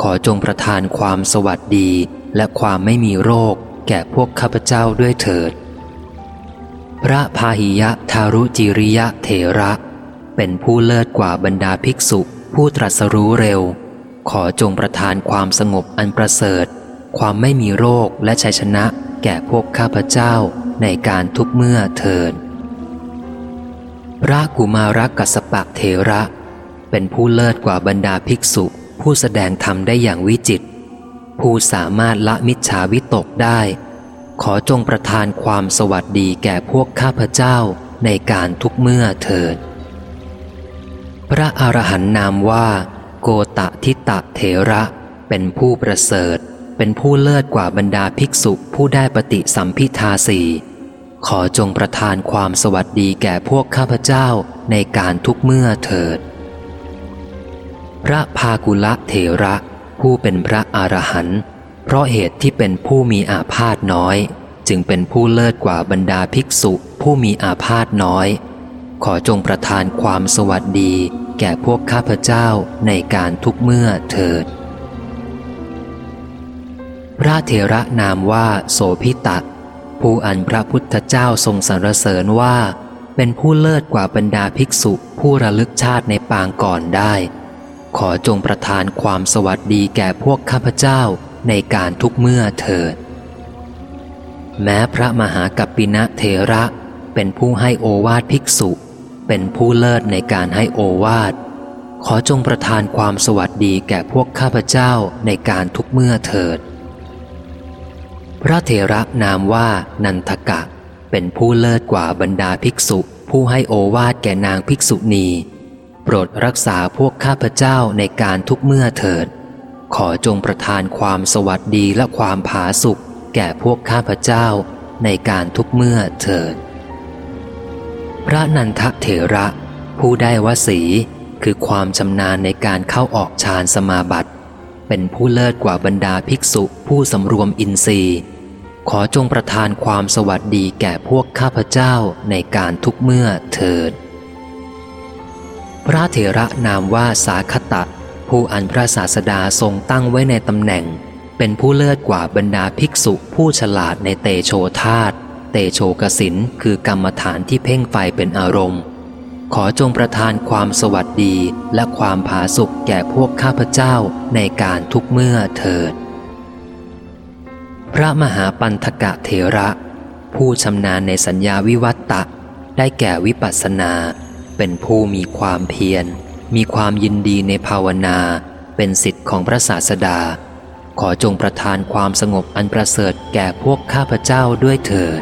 ขอจงประทานความสวัสดี และความไม่มีโรค แก่พวกข้าพเจ้าด้วยเถิด พระพาหิยะทารุจิริยะเถระ เป็นผู้เลิศกว่าบรรดาภิกษุ ผู้ตรัสรู้เร็ว ขอจงประทานความสงบอันประเสริฐ ความไม่มีโรคและชัยชนะ แก่พวกข้าพเจ้าในการทุกเมื่อเถิดพระกุมารกัสปะเทระ เป็นผู้เลิศกว่าบรรดาภิกษุ ผู้แสดงธรรมได้อย่างวิจิต ผู้สามารถละมิจฉาวิตกได้ ขอจงประทานความสวัสดีแก่พวกข้าพเจ้าในการทุกเมื่อเถิด พระอรหันต์นามว่า โกตะทิตะเถระเป็นผู้ประเสริฐ เป็นผู้เลิศกว่าบรรดาภิกษุผู้ได้ปฏิสัมพิทาสีขอจงประทานความสวัสดีแก่พวกข้าพเจ้าในการทุกเมื่อเถิด พระภากุละเถระ ผู้เป็นพระอรหันต์เพราะเหตุที่เป็นผู้มีอาพาธน้อย จึงเป็นผู้เลิศกว่าบรรดาภิกษุผู้มีอาพาธน้อย ขอจงประทานความสวัสดีแก่พวกข้าพเจ้าในการทุกเมื่อเถิด พระเถระนามว่าโสพิตะ ผู้อันพระพุทธเจ้าทรงสรรเสริญว่า เป็นผู้เลิศกว่าบรรดาภิกษุผู้ระลึกชาติในปางก่อนได้ ขอจงประทานความสวัสดีแก่พวกข้าพเจ้าในการทุกเมื่อเถิด แม้พระมหากัปปินะเทระเป็นผู้ให้โอวาทภิกษุ เป็นผู้เลิศในการให้โอวาทขอจงประทานความสวัสดีแก่พวกข้าพเจ้าในการทุกเมื่อเถิด พระเถระนามว่านันทกะ เป็นผู้เลิศกว่าบรรดาภิกษุ ผู้ให้โอวาทแก่นางภิกษุณี โปรดรักษาพวกข้าพเจ้าในการทุกเมื่อเถิด ขอจงประทานความสวัสดีและความผาสุกแก่พวกข้าพเจ้าในการทุกเมื่อเถิด พระนันทเถระ ผู้ได้วสีคือความชำนาญในการเข้าออกฌานสมาบัติ เป็นผู้เลิศกว่าบรรดาภิกษุผู้สำรวมอินทรีย์ ขอจงประทานความสวัสดีแก่พวกข้าพเจ้าในการทุกเมื่อเถิด พระเถระนามว่าสาคตะ ผู้อันพระศาสดาทรงตั้งไว้ในตำแหน่ง เป็นผู้เลิศกว่าบรรดาภิกษุผู้ฉลาดในเตโชธาตเตโชกสินคือกรรมฐานที่เพ่งไฟเป็นอารมณ์ ขอจงประทานความสวัสดีและความผาสุกแก่พวกข้าพเจ้าในการทุกเมื่อเถิด พระมหาปันธกะเถระ ผู้ชำนาญในสัญญาวิวัตตะ ได้แก่วิปัสสนา เป็นผู้มีความเพียร มีความยินดีในภาวนา เป็นสิทธิ์ของพระศาสดา ขอจงประทานความสงบอันประเสริฐแก่พวกข้าพเจ้าด้วยเถิด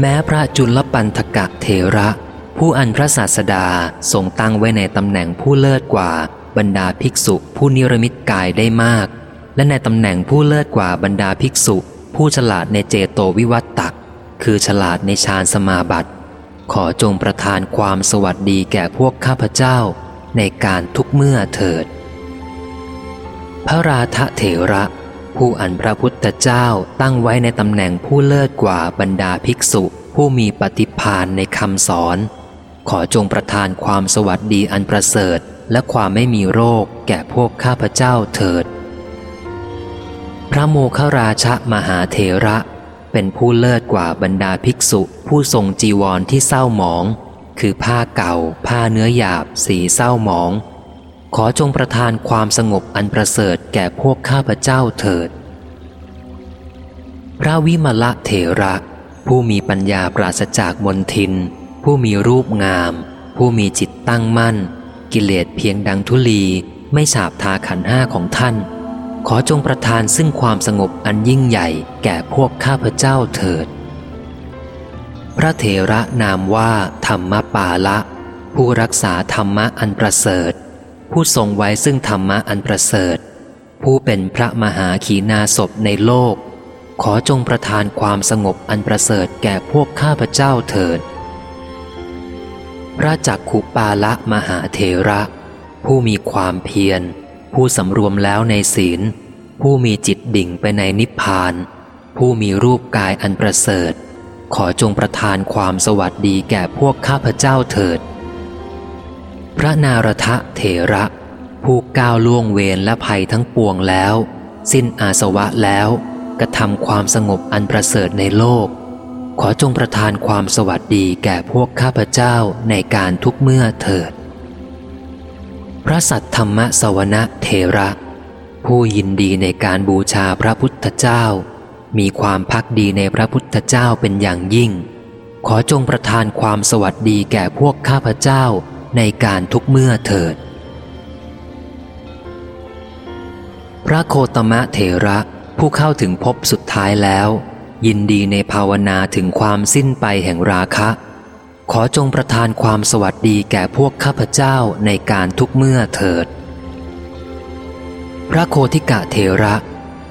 แม้พระจุลปันธกะเถระ ผู้อันพระศาสดาทรงตั้งไว้ในตำแหน่งผู้เลิศกว่าบรรดาภิกษุผู้นิรมิตกายได้มาก และในตำแหน่งผู้เลิศกว่าบรรดาภิกษุ ผู้ฉลาดในเจโตวิวัตตัก คือฉลาดในฌานสมาบัติ ขอจงประทานความสวัสดีแก่พวกข้าพเจ้า ในการทุกเมื่อเถิด พระราธเถระ ผู้อันพระพุทธเจ้าตั้งไว้ในตำแหน่งผู้เลิศกว่าบรรดาภิกษุ ผู้มีปฏิพานในคำสอน ขอจงประทานความสวัสดีอันประเสริฐ และความไม่มีโรคแก่พวกข้าพเจ้าเถิด พระโมคราชมหาเถระ เป็นผู้เลิศกว่าบรรดาภิกษุผู้ทรงจีวรที่เศร้าหมอง คือผ้าเก่า ผ้าเนื้อหยาบ สีเศร้าหมอง ขอจงประทานความสงบอันประเสริฐแก่พวกข้าพเจ้าเถิด พระวิมละเถระ ผู้มีปัญญาปราศจากมนทิน ผู้มีรูปงาม ผู้มีจิตตั้งมั่น กิเลสเพียงดังทุลีไม่ฉาบทาขันห้าของท่าน ขอจงประทานซึ่งความสงบอันยิ่งใหญ่แก่พวกข้าพเจ้าเถิด พระเถระนามว่าธรรมปาละ ผู้รักษาธรรมะอันประเสริฐ ผู้ทรงไว้ซึ่งธรรมะอันประเสริฐ ผู้เป็นพระมหาขีณาสพในโลก ขอจงประทานความสงบอันประเสริฐแก่พวกข้าพเจ้าเถิด พระจักขุปาละมหาเถระ ผู้มีความเพียร ผู้สำรวมแล้วในศีล ผู้มีจิตดิ่งไปในนิพพาน ผู้มีรูปกายอันประเสริฐ ขอจงประทานความสวัสดีแก่พวกข้าพเจ้าเถิด พระนารทะเถระ ผู้ก้าวล่วงเวรและภัยทั้งปวงแล้ว สิ้นอาสวะแล้วกระทำความสงบอันประเสริฐในโลก ขอจงประทานความสวัสดีแก่พวกข้าพเจ้าในการทุกเมื่อเถิด พระสัทธรรมสวนะเถระ ผู้ยินดีในการบูชาพระพุทธเจ้า มีความพักดีในพระพุทธเจ้าเป็นอย่างยิ่ง ขอจงประทานความสวัสดีแก่พวกข้าพเจ้าในการทุกเมื่อเถิด พระโคตมะเถระผู้เข้าถึงพบสุดท้ายแล้ว ยินดีในภาวนาถึงความสิ้นไปแห่งราคะ ขอจงประทานความสวัสดีแก่พวกข้าพเจ้าในการทุกเมื่อเถิด พระโคติกะเถระ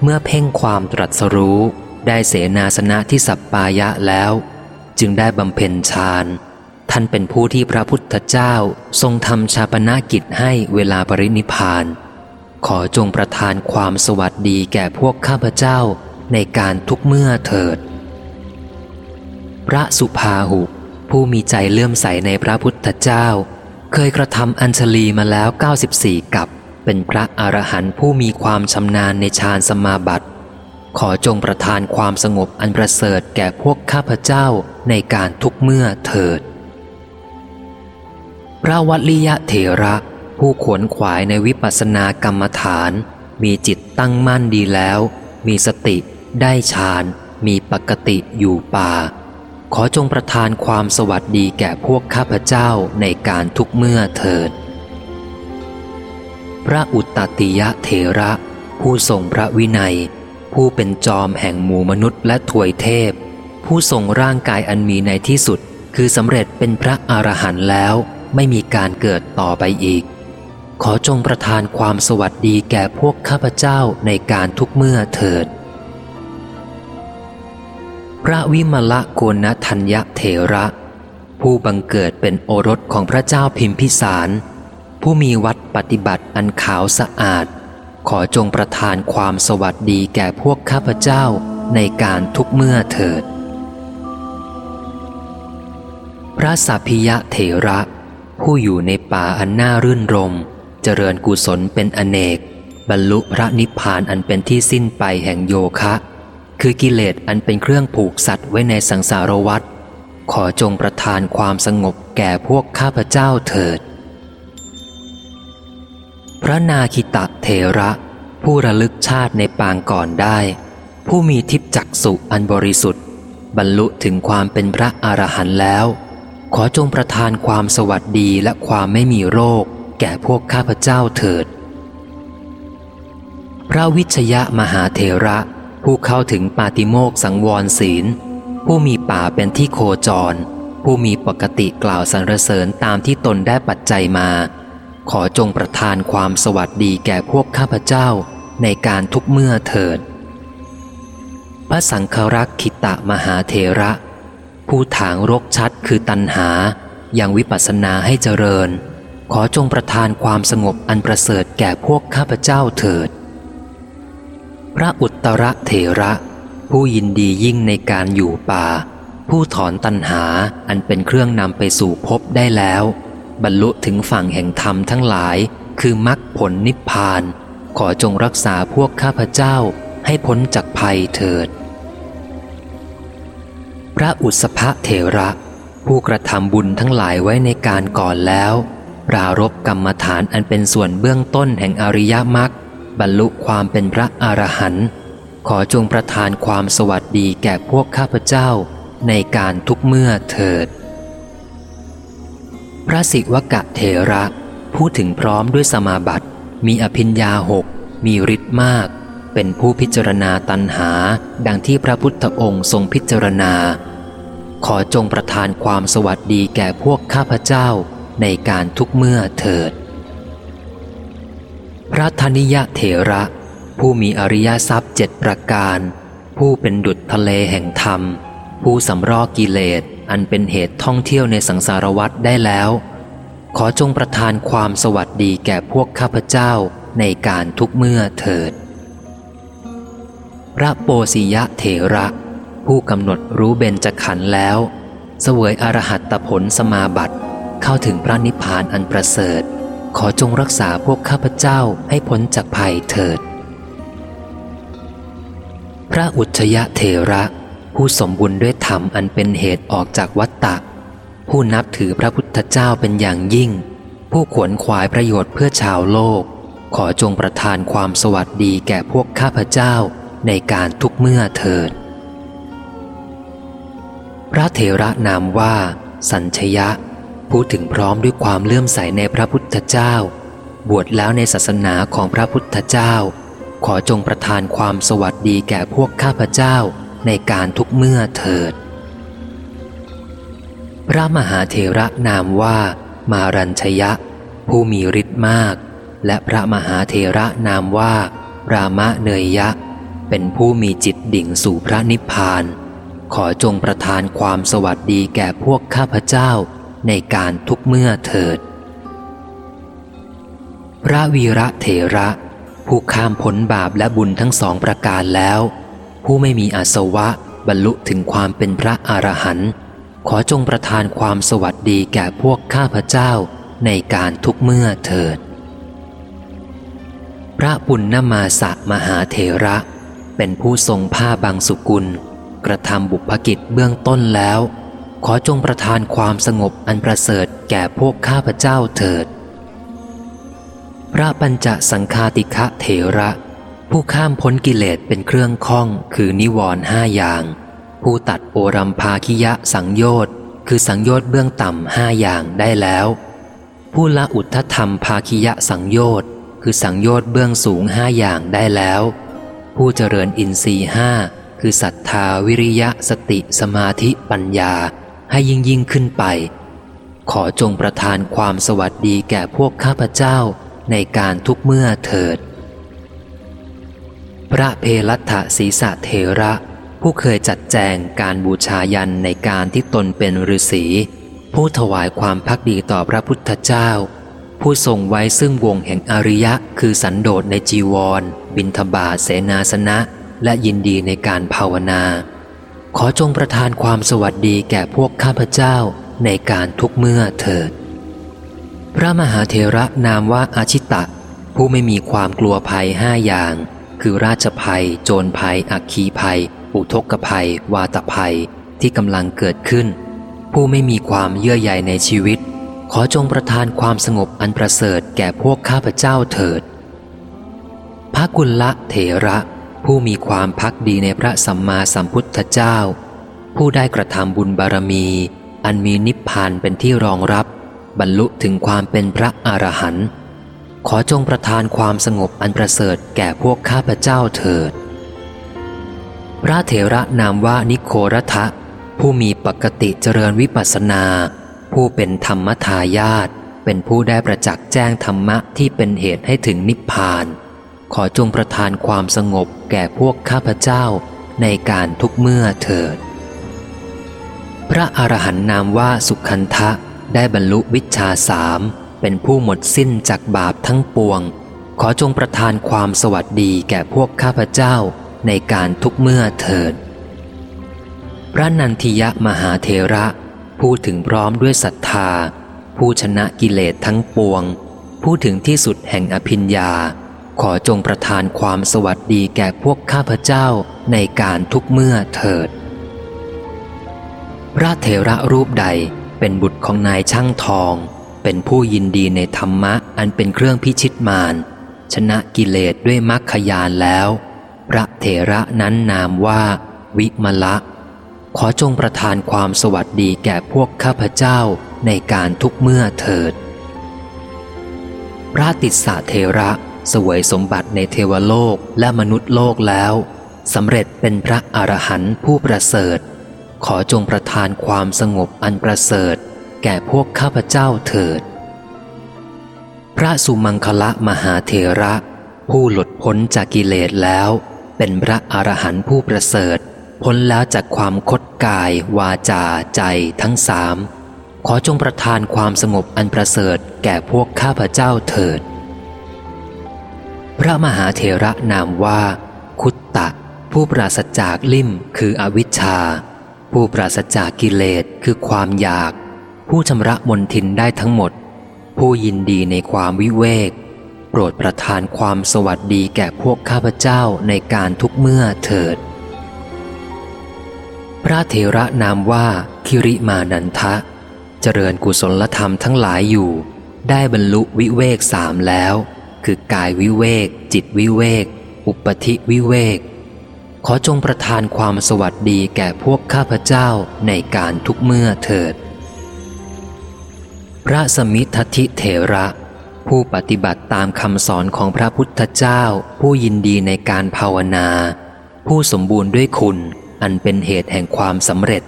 เมื่อเพ่งความตรัสรู้ได้เสนาสนะที่สัปปายะแล้ว จึงได้บำเพ็ญฌานท่านเป็นผู้ที่พระพุทธเจ้าทรงทำชาปนากิจให้เวลาปรินิพาน ขอจงประทานความสวัสดีแก่พวกข้าพเจ้า ในการทุกเมื่อเถิด พระสุภาหุ ผู้มีใจเลื่อมใสในพระพุทธเจ้า เคยกระทำอัญชลีมาแล้ว 94 กับ เป็นพระอรหันต์ผู้มีความชำนาญในฌานสมาบัติ ขอจงประทานความสงบอันประเสริฐแก่พวกข้าพเจ้าในการทุกเมื่อเถิด พระวัลลิยะเถระผู้ขวนขวายในวิปัสสนากรรมฐาน มีจิตตั้งมั่นดีแล้ว มีสติ ได้ฌานมีปกติอยู่ป่า ขอจงประทานความสวัสดีแก่พวกข้าพเจ้าในการทุกเมื่อเถิด พระอุตตติยะเถระ ผู้ทรงพระวินัย ผู้เป็นจอมแห่งหมู่มนุษย์และถวยเทพ ผู้ทรงร่างกายอันมีในที่สุด คือสำเร็จเป็นพระอรหันต์แล้วไม่มีการเกิดต่อไปอีก ขอจงประทานความสวัสดีแก่พวกข้าพเจ้าในการทุกเมื่อเถิด พระวิมละโกณทัญญเถระ ผู้บังเกิดเป็นโอรสของพระเจ้าพิมพิสาร ผู้มีวัดปฏิบัติอันขาวสะอาด ขอจงประทานความสวัสดีแก่พวกข้าพเจ้าในการทุกเมื่อเถิด พระสัพพิยะเถระ ผู้อยู่ในป่าอันน่ารื่นรม เจริญกุศลเป็นอเนก บรรลุพระนิพพานอันเป็นที่สิ้นไปแห่งโยคะ คือกิเลสอันเป็นเครื่องผูกสัตว์ไว้ในสังสารวัฏขอจงประทานความสงบแก่พวกข้าพเจ้าเถิด พระนาคิตะเถระ ผู้ระลึกชาติในปางก่อนได้ ผู้มีทิพจักสุอันบริสุทธิ์ บรรลุถึงความเป็นพระอรหันต์แล้ว ขอจงประทานความสวัสดีและความไม่มีโรค แก่พวกข้าพเจ้าเถิด พระวิชยะมหาเถระ ผู้เข้าถึงปาติโมกสังวรศีล ผู้มีป่าเป็นที่โคจร ผู้มีปกติกล่าวสรรเสริญตามที่ตนได้ปัจจัยมา ขอจงประทานความสวัสดีแก่พวกข้าพเจ้าในการทุกเมื่อเถิด พระสังฆรักษ์ขิตะมหาเทระ ผู้ถางรกชัดคือตันหายังวิปัสสนาให้เจริญ ขอจงประทานความสงบอันประเสริฐแก่พวกข้าพเจ้าเถิด พระอุตรเถระ ผู้ยินดียิ่งในการอยู่ป่า ผู้ถอนตัณหาอันเป็นเครื่องนำไปสู่พบได้แล้ว บรรลุถึงฝั่งแห่งธรรมทั้งหลาย คือมรรคผลนิพพาน ขอจงรักษาพวกข้าพเจ้าให้พ้นจากภัยเถิด พระอุสภะเถระ ผู้กระทำบุญทั้งหลายไว้ในการก่อนแล้ว ปรารบกรรมฐานอันเป็นส่วนเบื้องต้นแห่งอริยมรรค บรรลุความเป็นพระอรหันต์ขอจงประทานความสวัสดีแก่พวกข้าพเจ้าในการทุกเมื่อเถิด พระสิวกะเถระพูดถึงพร้อมด้วยสมาบัติ มีอภิญญาหก มีฤทธิ์มาก เป็นผู้พิจารณาตัณหา ดังที่พระพุทธองค์ทรงพิจารณา ขอจงประทานความสวัสดีแก่พวกข้าพเจ้าในการทุกเมื่อเถิด พระธนิยะเถระ ผู้มีอริยทรัพย์เจ็ดประการ ผู้เป็นดุจทะเลแห่งธรรม ผู้สำรอกกิเลสอันเป็นเหตุท่องเที่ยวในสังสารวัฏได้แล้ว ขอจงประทานความสวัสดีแก่พวกข้าพเจ้าในการทุกเมื่อเถิด พระโปสิยะเถระ ผู้กำหนดรู้เบญจขันธ์แล้ว เสวยอรหัตผลสมาบัติเข้าถึงพระนิพพานอันประเสริฐ ขอจงรักษาพวกข้าพเจ้าให้พ้นจากภัยเถิด พระอุชยเถระ ผู้สมบุญด้วยธรรมอันเป็นเหตุออกจากวัตตะ ผู้นับถือพระพุทธเจ้าเป็นอย่างยิ่ง ผู้ขวนขวายประโยชน์เพื่อชาวโลก ขอจงประทานความสวัสดีแก่พวกข้าพเจ้าในการทุกเมื่อเถิด พระเถระนามว่า สัญชยะ ผู้ถึงพร้อมด้วยความเลื่อมใสในพระพุทธเจ้า บวชแล้วในศาสนาของพระพุทธเจ้า ขอจงประทานความสวัสดีแก่พวกข้าพเจ้าในการทุกเมื่อเถิด พระมหาเถระนามว่า มารัญชยะ ผู้มีฤทธิ์มาก และพระมหาเถระนามว่า รามะเนยยะ เป็นผู้มีจิตดิ่งสู่พระนิพพาน ขอจงประทานความสวัสดีแก่พวกข้าพเจ้า ในการทุกเมื่อเถิด พระวีระเถระ ผู้ข้ามพ้นบาปและบุญทั้งสองประการแล้ว ผู้ไม่มีอาสวะบรรลุถึงความเป็นพระอรหันต์ขอจงประทานความสวัสดีแก่พวกข้าพเจ้าในการทุกเมื่อเถิด พระปุณณมาสะมหาเถระ เป็นผู้ทรงผ้าบางสุกุล กระทำบุพกิจเบื้องต้นแล้ว ขอจงประทานความสงบอันประเสริฐแก่พวกข้าพเจ้าเถิด พระปัญจสังคาติคะเถระ ผู้ข้ามพ้นกิเลสเป็นเครื่องข้องคือนิวรณ์ห้าอย่าง ผู้ตัดโอรัมภาคิยะสังโยชน์คือสังโยชน์เบื้องต่ำห้าอย่างได้แล้ว ผู้ละอุทธธรรมภาคิยะสังโยชน์คือสังโยชน์เบื้องสูงห้าอย่างได้แล้ว ผู้เจริญอินทรีห้าคือศรัทธาวิริยะสติสมาธิปัญญา ให้ยิ่งยิ่งขึ้นไป ขอจงประทานความสวัสดีแก่พวกข้าพเจ้าในการทุกเมื่อเถิด พระเพลัทธศีสะเทระผู้เคยจัดแจงการบูชายันในการที่ตนเป็นฤาษีผู้ถวายความพักดีต่อพระพุทธเจ้า ผู้ทรงไว้ซึ่งวงแห่งอริยะ คือสันโดษในจีวร บินทบาทเสนาสนะ และยินดีในการภาวนา ขอจงประทานความสวัสดีแก่พวกข้าพเจ้าในการทุกเมื่อเถิด พระมหาเทระนามว่าอาชิตะ ผู้ไม่มีความกลัวภัยห้าอย่าง คือราชภัย โจรภัย อักคีภัย อุทกภัย วาตภัยที่กำลังเกิดขึ้น ผู้ไม่มีความเยื่อใยในชีวิต ขอจงประทานความสงบอันประเสริฐแก่พวกข้าพเจ้าเถิดพระกุลละเถระ ผู้มีความพักดีในพระสัมมาสัมพุทธเจ้า ผู้ได้กระทำบุญบารมี อันมีนิพพานเป็นที่รองรับ บรรลุถึงความเป็นพระอรหันต์ขอจงประทานความสงบอันประเสริฐแก่พวกข้าพเจ้าเถิด พระเถระนามว่านิโครทะ ผู้มีปกติเจริญวิปัสสนา ผู้เป็นธรรมทายาทเป็นผู้ได้ประจักษ์แจ้งธรรมะที่เป็นเหตุให้ถึงนิพพาน ขอจงประทานความสงบแก่พวกข้าพเจ้าในการทุกเมื่อเถิด พระอรหันต์นามว่าสุขันทะได้บรรลุวิชาสามเป็นผู้หมดสิ้นจากบาปทั้งปวง ขอจงประทานความสวัสดีแก่พวกข้าพเจ้าในการทุกเมื่อเถิด พระนันทิยะมหาเทระพูดถึงพร้อมด้วยศรัทธา ผู้ชนะกิเลสทั้งปวงพูดถึงที่สุดแห่งอภิญญา ขอจงประทานความสวัสดีแก่พวกข้าพเจ้าในการทุกเมื่อเถิด พระเถระรูปใดเป็นบุตรของนายช่างทอง เป็นผู้ยินดีในธรรมะอันเป็นเครื่องพิชิตมารชนะกิเลสด้วยมรรคยานแล้ว พระเถระนั้นนามว่า วิมละ ขอจงประทานความสวัสดีแก่พวกข้าพเจ้าในการทุกเมื่อเถิด พระติสสะเทระ สวยสมบัติในเทวโลกและมนุษย์โลกแล้วสำเร็จเป็นพระอรหันต์ผู้ประเสริฐ ขอจงประทานความสงบอันประเสริฐ แก่พวกข้าพเจ้าเถิด พระสุมังคละมหาเทระ ผู้หลุดพ้นจากกิเลสแล้ว เป็นพระอรหันต์ผู้ประเสริฐ พ้นแล้วจากความคดกาย วาจาใจทั้งสามขอจงประทานความสงบอันประเสริฐ แก่พวกข้าพเจ้าเถิด พระมหาเถระนามว่า คุตตะ ผู้ปราศจากลิ่มคืออวิชชา ผู้ปราศจากกิเลสคือความอยาก ผู้ชำระมนทินได้ทั้งหมด ผู้ยินดีในความวิเวก โปรดประทานความสวัสดีแก่พวกข้าพเจ้าในการทุกเมื่อเถิด พระเถระนามว่าคิริมานันทะ เจริญกุศลธรรมทั้งหลายอยู่ ได้บรรลุวิเวกสามแล้ว คือกายวิเวก จิตวิเวก อุปธิวิเวก ขอจงประทานความสวัสดีแก่พวกข้าพเจ้าในการทุกเมื่อเถิด พระสมิทธิเถระ ผู้ปฏิบัติตามคำสอนของพระพุทธเจ้า ผู้ยินดีในการภาวนา ผู้สมบูรณ์ด้วยคุณอันเป็นเหตุแห่งความสำเร็จ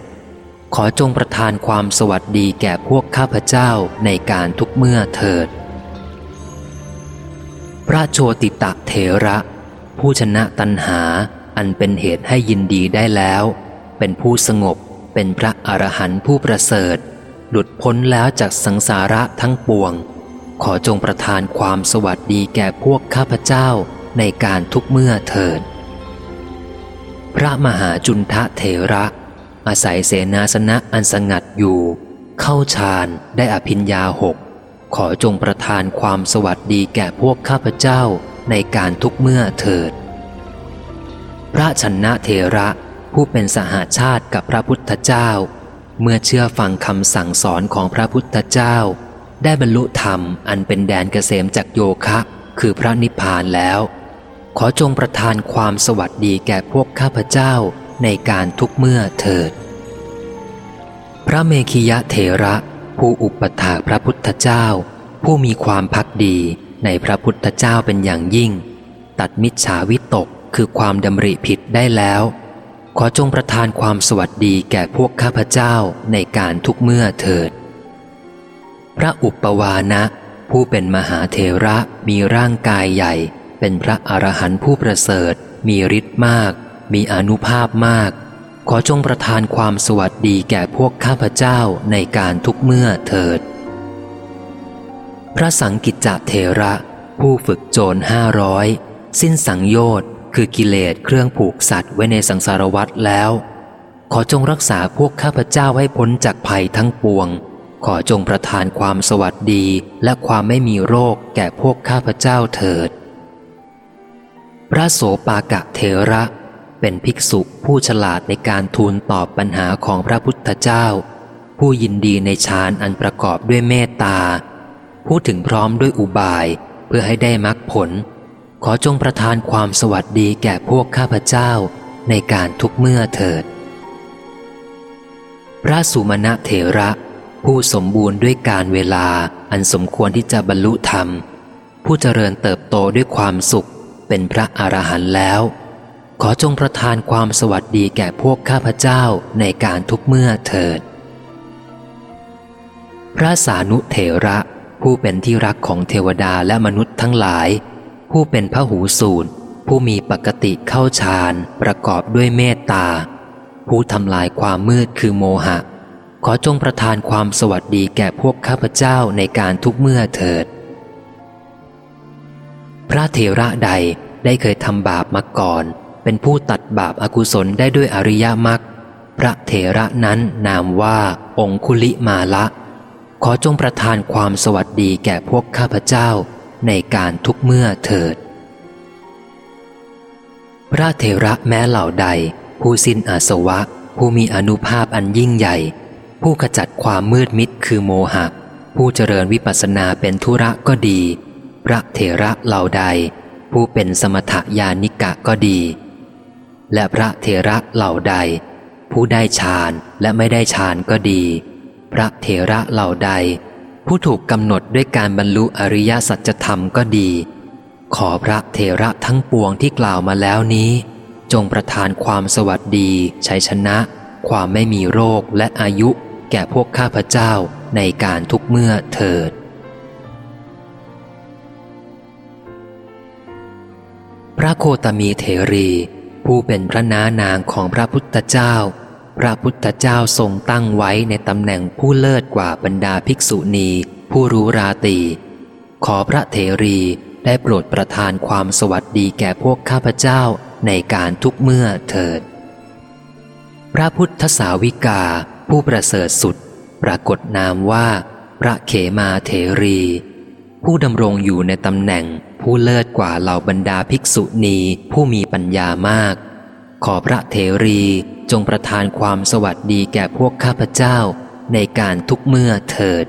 ขอจงประทานความสวัสดีแก่พวกข้าพเจ้าในการทุกเมื่อเถิด พระโชติตะเถระ ผู้ชนะตัณหาอันเป็นเหตุให้ยินดีได้แล้ว เป็นผู้สงบเป็นพระอรหันต์ผู้ประเสริฐ หลุดพ้นแล้วจากสังสาระทั้งปวง ขอจงประทานความสวัสดีแก่พวกข้าพเจ้าในการทุกเมื่อเถิด พระมหาจุนทะเถระ อาศัยเสนาสนะอันสงัดอยู่ เข้าฌานได้อภิญญาหก ขอจงประทานความสวัสดีแก่พวกข้าพเจ้าในการทุกเมื่อเถิด พระชนะเถระผู้เป็นสหาชาติกับพระพุทธเจ้า เมื่อเชื่อฟังคำสั่งสอนของพระพุทธเจ้า ได้บรรลุธรรมอันเป็นแดนเกษมจากโยคะ คือพระนิพพานแล้ว ขอจงประทานความสวัสดีแก่พวกข้าพเจ้าในการทุกเมื่อเถิด พระเมขียะเถระ ผู้อุปถากพระพุทธเจ้า ผู้มีความพักดีในพระพุทธเจ้าเป็นอย่างยิ่ง ตัดมิจฉาวิตกคือความดำริผิดได้แล้ว ขอจงประทานความสวัสดีแก่พวกข้าพเจ้าในการทุกเมื่อเถิด พระอุปวานะ ผู้เป็นมหาเถระมีร่างกายใหญ่ เป็นพระอรหันต์ผู้ประเสริฐ มีฤทธิ์มาก มีอนุภาพมาก ขอจงประทานความสวัสดีแก่พวกข้าพเจ้าในการทุกเมื่อเถิด พระสังกิจจเทระ ผู้ฝึกโจรห้าร้อยสิ้นสังโยชน์คือกิเลสเครื่องผูกสัตว์ไว้ในสังสารวัฏแล้ว ขอจงรักษาพวกข้าพเจ้าให้พ้นจากภัยทั้งปวง ขอจงประทานความสวัสดีและความไม่มีโรคแก่พวกข้าพเจ้าเถิด พระโสปากะเทระ เป็นภิกษุผู้ฉลาดในการทูลตอบปัญหาของพระพุทธเจ้า ผู้ยินดีในฌานอันประกอบด้วยเมตตา พูดถึงพร้อมด้วยอุบายเพื่อให้ได้มรรคผล ขอจงประทานความสวัสดีแก่พวกข้าพเจ้าในการทุกเมื่อเถิด พระสุมาณะเถระ ผู้สมบูรณ์ด้วยการเวลาอันสมควรที่จะบรรลุธรรม ผู้เจริญเติบโตด้วยความสุขเป็นพระอรหันต์แล้ว ขอจงประทานความสวัสดีแก่พวกข้าพเจ้าในการทุกเมื่อเถิด พระสานุเถระ ผู้เป็นที่รักของเทวดาและมนุษย์ทั้งหลาย ผู้เป็นพระหูสูตรผู้มีปกติเข้าฌานประกอบด้วยเมตตา ผู้ทำลายความมืดคือโมหะ ขอจงประทานความสวัสดีแก่พวกข้าพเจ้าในการทุกเมื่อเถิด พระเถระใดได้เคยทำบาปมาก่อน เป็นผู้ตัดบาปอากุศลได้ด้วยอริยมรรคพระเถระนั้นนามว่าองคุลิมาละ ขอจงประทานความสวัสดีแก่พวกข้าพเจ้าในการทุกเมื่อเถิด พระเทระแม้เหล่าใด ผู้สิ้นอาสวะ ผู้มีอนุภาพอันยิ่งใหญ่ ผู้ขจัดความมืดมิดคือโมหะ ผู้เจริญวิปัสสนาเป็นธุระก็ดี พระเทระเหล่าใด ผู้เป็นสมถยานิกะก็ดี และพระเทระเหล่าใด ผู้ได้ฌานและไม่ได้ฌานก็ดี พระเทระเหล่าใด ผู้ถูกกำหนดด้วยการบรรลุอริยสัจธรรมก็ดี ขอพระเทระทั้งปวงที่กล่าวมาแล้วนี้ จงประทานความสวัสดีชัยชนะ ความไม่มีโรคและอายุ แก่พวกข้าพเจ้าในการทุกเมื่อเถิดพระโคตมีเถรี ผู้เป็นพระนานางของพระพุทธเจ้า พระพุทธเจ้าทรงตั้งไว้ในตำแหน่งผู้เลิศกว่าบรรดาภิกษุณี ผู้รู้ราตี ขอพระเถรีได้โปรดประทานความสวัสดีแก่พวกข้าพเจ้าในการทุกเมื่อเถิด พระพุทธสาวิกาผู้ประเสริฐสุด ปรากฏนามว่า พระเขมาเถรี ผู้ดำรงอยู่ในตำแหน่ง ผู้เลิศกว่าเหล่าบรรดาภิกษุณีผู้มีปัญญามาก ขอพระเถรีจงประทานความสวัสดีแก่พวกข้าพเจ้าในการทุกเมื่อเถิด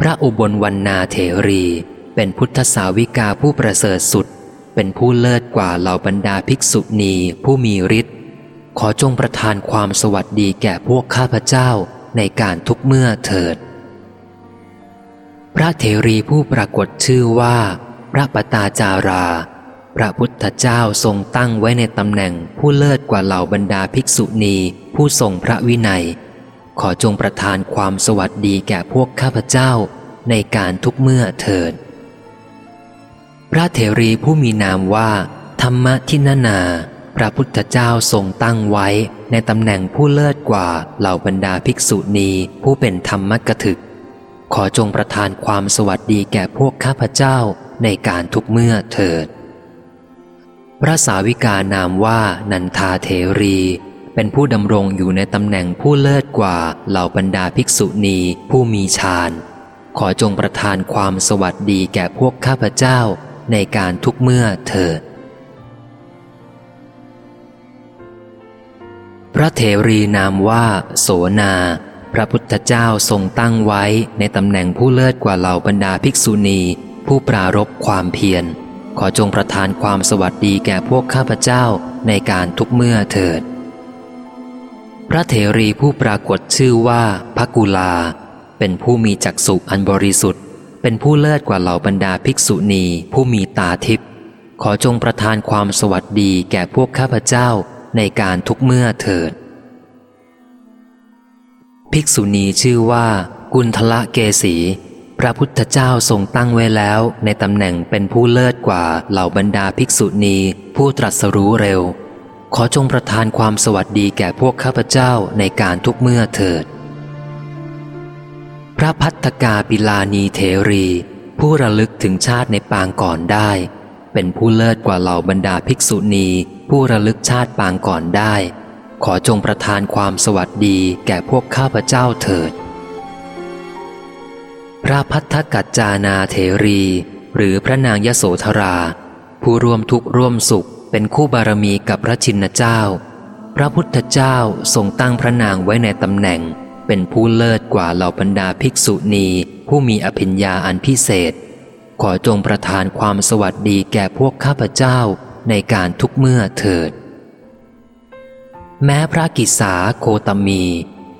พระอุบลวันนาเถรีเป็นพุทธสาวิกาผู้ประเสริฐสุด เป็นผู้เลิศกว่าเหล่าบรรดาภิกษุณีผู้มีฤทธิ์ขอจงประทานความสวัสดีแก่พวกข้าพเจ้าในการทุกเมื่อเถิด พระเถรีผู้ปรากฏชื่อว่า พระปตาจารา พระพุทธเจ้าทรงตั้งไว้ในตำแหน่งผู้เลิศกว่าเหล่าบรรดาภิกษุณีผู้ทรงพระวินัย ขอจงประทานความสวัสดีแก่พวกข้าพเจ้าในการทุกเมื่อเถิด พระเถรีผู้มีนามว่า ธรรมทินนา พระพุทธเจ้าทรงตั้งไว้ในตำแหน่งผู้เลิศกว่าเหล่าบรรดาภิกษุณีผู้เป็นธรรมกถึก ขอจงประทานความสวัสดีแก่พวกข้าพเจ้าในการทุกเมื่อเถิด พระสาวิกานามว่านันทาเทรี เป็นผู้ดำรงอยู่ในตำแหน่งผู้เลิศกว่าเหล่าบรรดาภิกษุณีผู้มีฌานขอจงประทานความสวัสดีแก่พวกข้าพเจ้าในการทุกเมื่อเถิด พระเทรีนามว่า โสนา พระพุทธเจ้าทรงตั้งไว้ในตำแหน่งผู้เลิศกว่าเหล่าบรรดาภิกษุณี ผู้ปรารบความเพียร ขอจงประทานความสวัสดีแก่พวกข้าพเจ้าในการทุกเมื่อเถิด พระเถรีผู้ปรากฏชื่อว่าพักุลา เป็นผู้มีจักษุอันบริสุทธิ์ เป็นผู้เลิศกว่าเหล่าบรรดาภิกษุณีผู้มีตาทิพย์ขอจงประทานความสวัสดีแก่พวกข้าพเจ้าในการทุกเมื่อเถิด ภิกษุณีชื่อว่า กุณทละเกสี พระพุทธเจ้าทรงตั้งไว้แล้วในตำแหน่งเป็นผู้เลิศกว่าเหล่าบรรดาภิกษุณีผู้ตรัสรู้เร็ว ขอจงประทานความสวัสดีแก่พวกข้าพเจ้าในการทุกเมื่อเถิด พระพัฒกาปิลานีเทรี ผู้ระลึกถึงชาติในปางก่อนได้ เป็นผู้เลิศกว่าเหล่าบรรดาภิกษุณี ผู้ระลึกชาติปางก่อนได้ ขอจงประทานความสวัสดีแก่พวกข้าพเจ้าเถิด พระพัฒกัจจานาเทรี หรือพระนางยโสธรา ผู้ร่วมทุกข์ร่วมสุขเป็นคู่บารมีกับพระชินเจ้า พระพุทธเจ้าทรงตั้งพระนางไว้ในตำแหน่ง เป็นผู้เลิศกว่าเหล่าบรรดาภิกษุณีผู้มีอภิญญาอันพิเศษ ขอจงประทานความสวัสดีแก่พวกข้าพเจ้าในการทุกเมื่อเถิด แม้พระกิสาโคตมี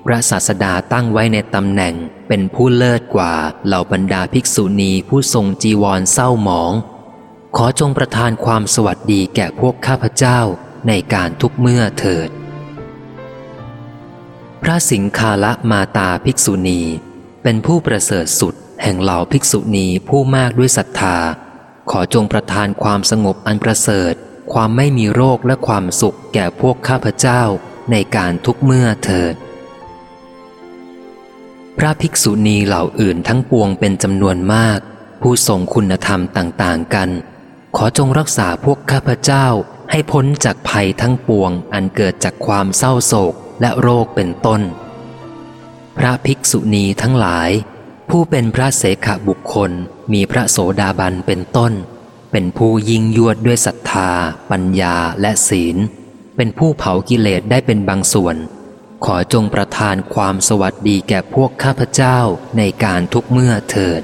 พระศาสดาตั้งไว้ในตำแหน่งเป็นผู้เลิศกว่าเหล่าบรรดาภิกษุณีผู้ทรงจีวรเศร้าหมอง ขอจงประทานความสวัสดีแก่พวกข้าพเจ้าในการทุกเมื่อเถิด พระสิงคาละมาตาภิกษุณี เป็นผู้ประเสริฐสุดแห่งเหล่าภิกษุณีผู้มากด้วยศรัทธา ขอจงประทานความสงบอันประเสริฐ ความไม่มีโรคและความสุขแก่พวกข้าพเจ้าในการทุกเมื่อเถิด พระภิกษุณีเหล่าอื่นทั้งปวงเป็นจำนวนมาก ผู้ทรงคุณธรรมต่างๆกัน ขอจงรักษาพวกข้าพเจ้าให้พ้นจากภัยทั้งปวงอันเกิดจากความเศร้าโศกและโรคเป็นต้น พระภิกษุณีทั้งหลาย ผู้เป็นพระเสขบุคคลมีพระโสดาบันเป็นต้น เป็นผู้ยิ่งยวดด้วยศรัทธา ปัญญาและศีล เป็นผู้เผากิเลสได้เป็นบางส่วน ขอจงประทานความสวัสดีแก่พวกข้าพเจ้าในการทุกเมื่อเถิด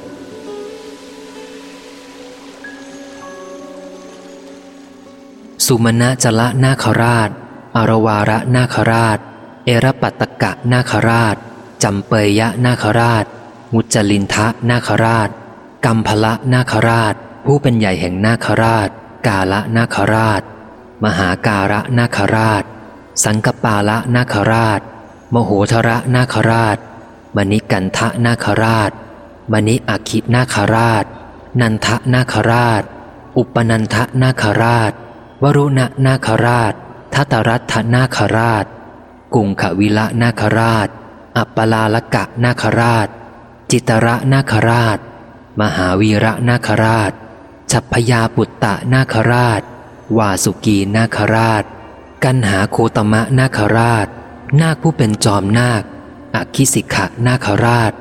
สุมาณะจละนาคราช อารวาระนาคราช เอรปัตกะนาคราชจำเปยยะนาคราช มุจลินทะนาคราชกัมพละนาคราช ผู้เป็นใหญ่แห่งนาคราช กาละนาคราช มหาการะนาคราช สังกปาละนาคราช มโหธระนาคราช มณิกันทะนาคราช มณิอคินาคราช นันทะนาคราช อุปนันทะนาคราช วรุณนาคราชทัตรัตนาคราช กุงขวิละนาคราช อัปปลาลกะนาคราช จิตระนาคราช มหาวีระนาคราช ฉัพพยาปุตตะนาคราช วาสุกีนาคราช กันหาโคตมะนาคราช นาคผู้เป็นจอมนาค อคิสิกะนาคราช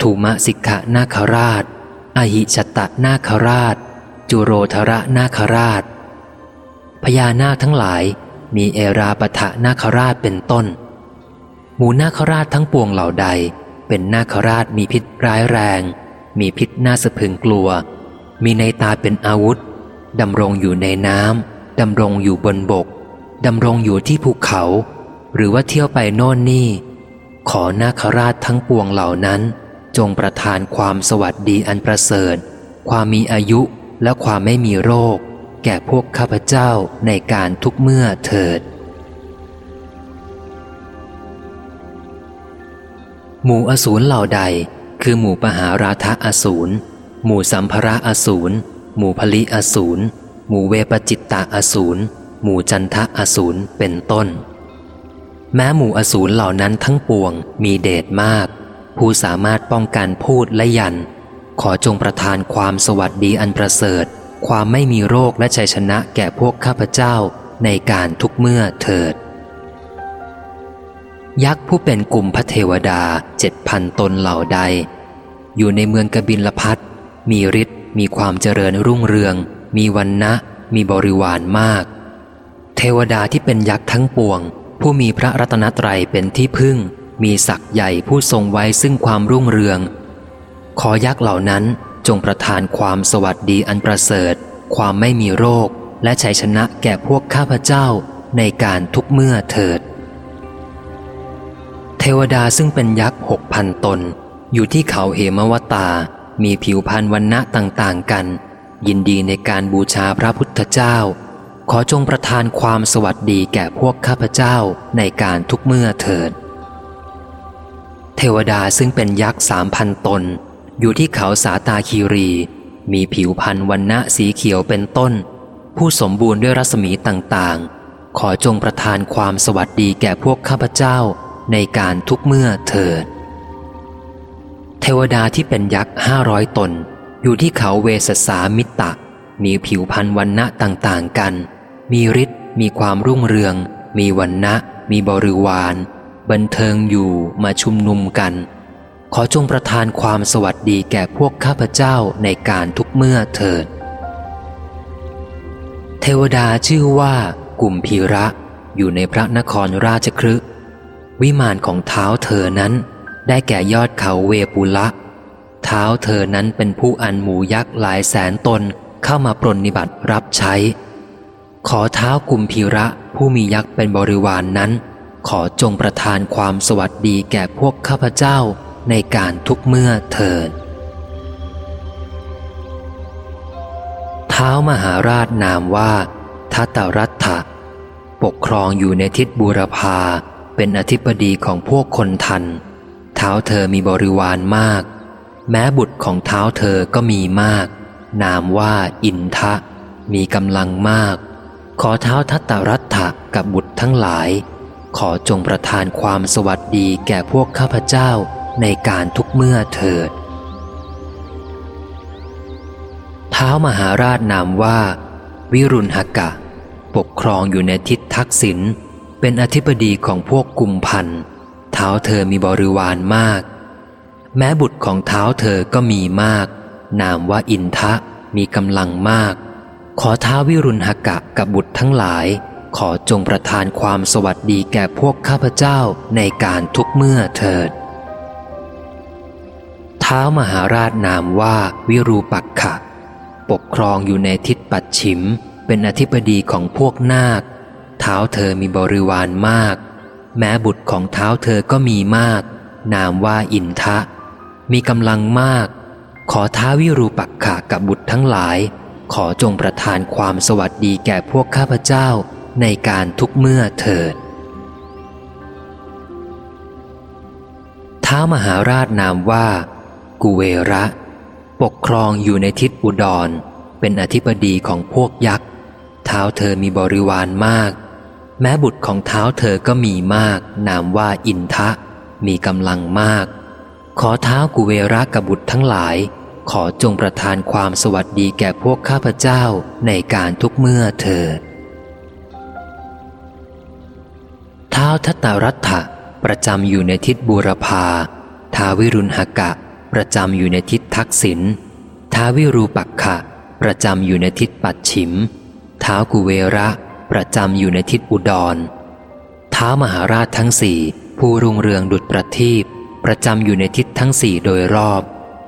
ถูมะสิกะนาคราช อหิชตะนาคราช จุโรธระนาคราช พญานาคทั้งหลายมีเอราปทะนาคราชเป็นต้น หมู่นาคราชทั้งปวงเหล่าใด เป็นนาคราชมีพิษร้ายแรง มีพิษน่าสะพึงกลัว มีในตาเป็นอาวุธดำรงอยู่ในน้ำดำรงอยู่บนบกดำรงอยู่ที่ภูเขา หรือว่าเที่ยวไปโน่นนี่ ขอนาคราชทั้งปวงเหล่านั้น จงประทานความสวัสดีอันประเสริฐ ความมีอายุและความไม่มีโรค แก่พวกข้าพเจ้าในการทุกเมื่อเถิด หมู่อสูรเหล่าใด คือหมู่ปหาราธะอสูร หมู่สัมภระอสูร หมู่พลิอสูร หมู่เวปจิตตาอสูร หมู่จันทะอสูร เป็นต้น แม้หมู่อสูรเหล่านั้นทั้งปวงมีเดชมาก ผู้สามารถป้องกันพูดและยัน ขอจงประทานความสวัสดีอันประเสริฐ ความไม่มีโรคและชัยชนะแก่พวกข้าพเจ้าในการทุกเมื่อเถิด ยักษ์ผู้เป็นกลุ่มพระเทวดาเจ็ดพันตนเหล่าใด อยู่ในเมืองกบินลพัท มีฤทธิ์มีความเจริญรุ่งเรือง มีวันนะมีบริวารมาก เทวดาที่เป็นยักษ์ทั้งปวง ผู้มีพระรัตนตรัยเป็นที่พึ่ง มีศักย์ใหญ่ผู้ทรงไว้ซึ่งความรุ่งเรือง ขอยักษ์เหล่านั้นจงประทานความสวัสดีอันประเสริฐ ความไม่มีโรค และชัยชนะแก่พวกข้าพเจ้าในการทุกเมื่อเถิด เทวดาซึ่งเป็นยักษ์หกพันตน อยู่ที่เขาเหมวตา มีผิวพรรณวันณะต่างๆกัน ยินดีในการบูชาพระพุทธเจ้า ขอจงประทานความสวัสดีแก่พวกข้าพเจ้าในการทุกเมื่อเถิด เทวดาซึ่งเป็นยักษ์สามพันตน อยู่ที่เขาสาตาคีรี มีผิวพันธ์วันณะสีเขียวเป็นต้น ผู้สมบูรณ์ด้วยรัศมีต่างๆ ขอจงประทานความสวัสดีแก่พวกข้าพเจ้าในการทุกเมื่อเถิด เทวดาที่เป็นยักษ์ห้าร้อยตน อยู่ที่เขาเวสสามิตะ มีผิวพันธ์วันณะต่างๆกัน มีฤทธิ์มีความรุ่งเรือง มีวันณะ มีบริวาร บันเทิงอยู่มาชุมนุมกัน ขอจงประทานความสวัสดีแก่พวกข้าพเจ้าในการทุกเมื่อเถิด เทวดาชื่อว่า กุมพีระ อยู่ในพระนครราชครึวิมานของเท้าเธอนั้น ได้แก่ยอดเขาเวปุละ เท้าเธอนั้นเป็นผู้อันหมูยักษ์หลายแสนตนเข้ามาปรนนิบัติรับใช้ ขอเท้ากุมพีระผู้มียักษ์เป็นบริวารนนั้น ขอจงประทานความสวัสดีแก่พวกข้าพเจ้าในการทุกเมื่อเถิดเท้ามหาราชนามว่าทัตรัตถะปกครองอยู่ในทิศบูรพาเป็นอธิปดีของพวกคนทัน ท้าเธอมีบริวารมาก แม้บุตรของเท้าเธอก็มีมาก นามว่าอินทะ มีกำลังมาก ขอเท้าทัตตรัตถะกับบุตรทั้งหลาย ขอจงประทานความสวัสดีแก่พวกข้าพเจ้าในการทุกเมื่อเถิด เท้ามหาราชนามว่า วิรุณหกะ ปกครองอยู่ในทิศทักษิณเป็นอธิบดีของพวกกุมพันธ์ เท้าเธอมีบริวารมาก แม้บุตรของเท้าเธอก็มีมาก นามว่าอินทะมีกำลังมาก ขอท้าวิรุณหกะกับบุตรทั้งหลาย ขอจงประทานความสวัสดีแก่พวกข้าพเจ้าในการทุกเมื่อเถิดเท้ามหาราชนามว่าวิรูปักขะ ปกครองอยู่ในทิศปัดฉิม เป็นอธิบดีของพวกนาค เท้าเธอมีบริวารมาก แม้บุตรของเท้าเธอก็มีมาก นามว่าอินทะ มีกำลังมาก ขอท้าวิรูปักขะกับบุตรทั้งหลาย ขอจงประทานความสวัสดีแก่พวกข้าพเจ้าในการทุกเมื่อเถิด ท้ามหาราชนามว่า กุเวระ ปกครองอยู่ในทิศอุดร เป็นอธิบดีของพวกยักษ์ เท้าเธอมีบริวารมาก แม้บุตรของเท้าเธอก็มีมาก นามว่าอินทะ มีกำลังมาก ขอเท้ากุเวระกับบุตรทั้งหลาย ขอจงประทานความสวัสดีแก่พวกข้าพเจ้าในการทุกเมื่อเถิดเท้าทัตตารัตถะประจำอยู่ในทิศบูรพาท้าวิรุณหกะ ประจำอยู่ในทิศทักษิณท้าวิรูปักขะ ประจำอยู่ในทิศปัดฉิมท้ากุเวระ ประจำอยู่ในทิศอุดร ท้ามหาราชทั้งสี่ผู้รุงเรืองดุจประทีปประจำอยู่ในทิศทั้งสี่โดยรอบ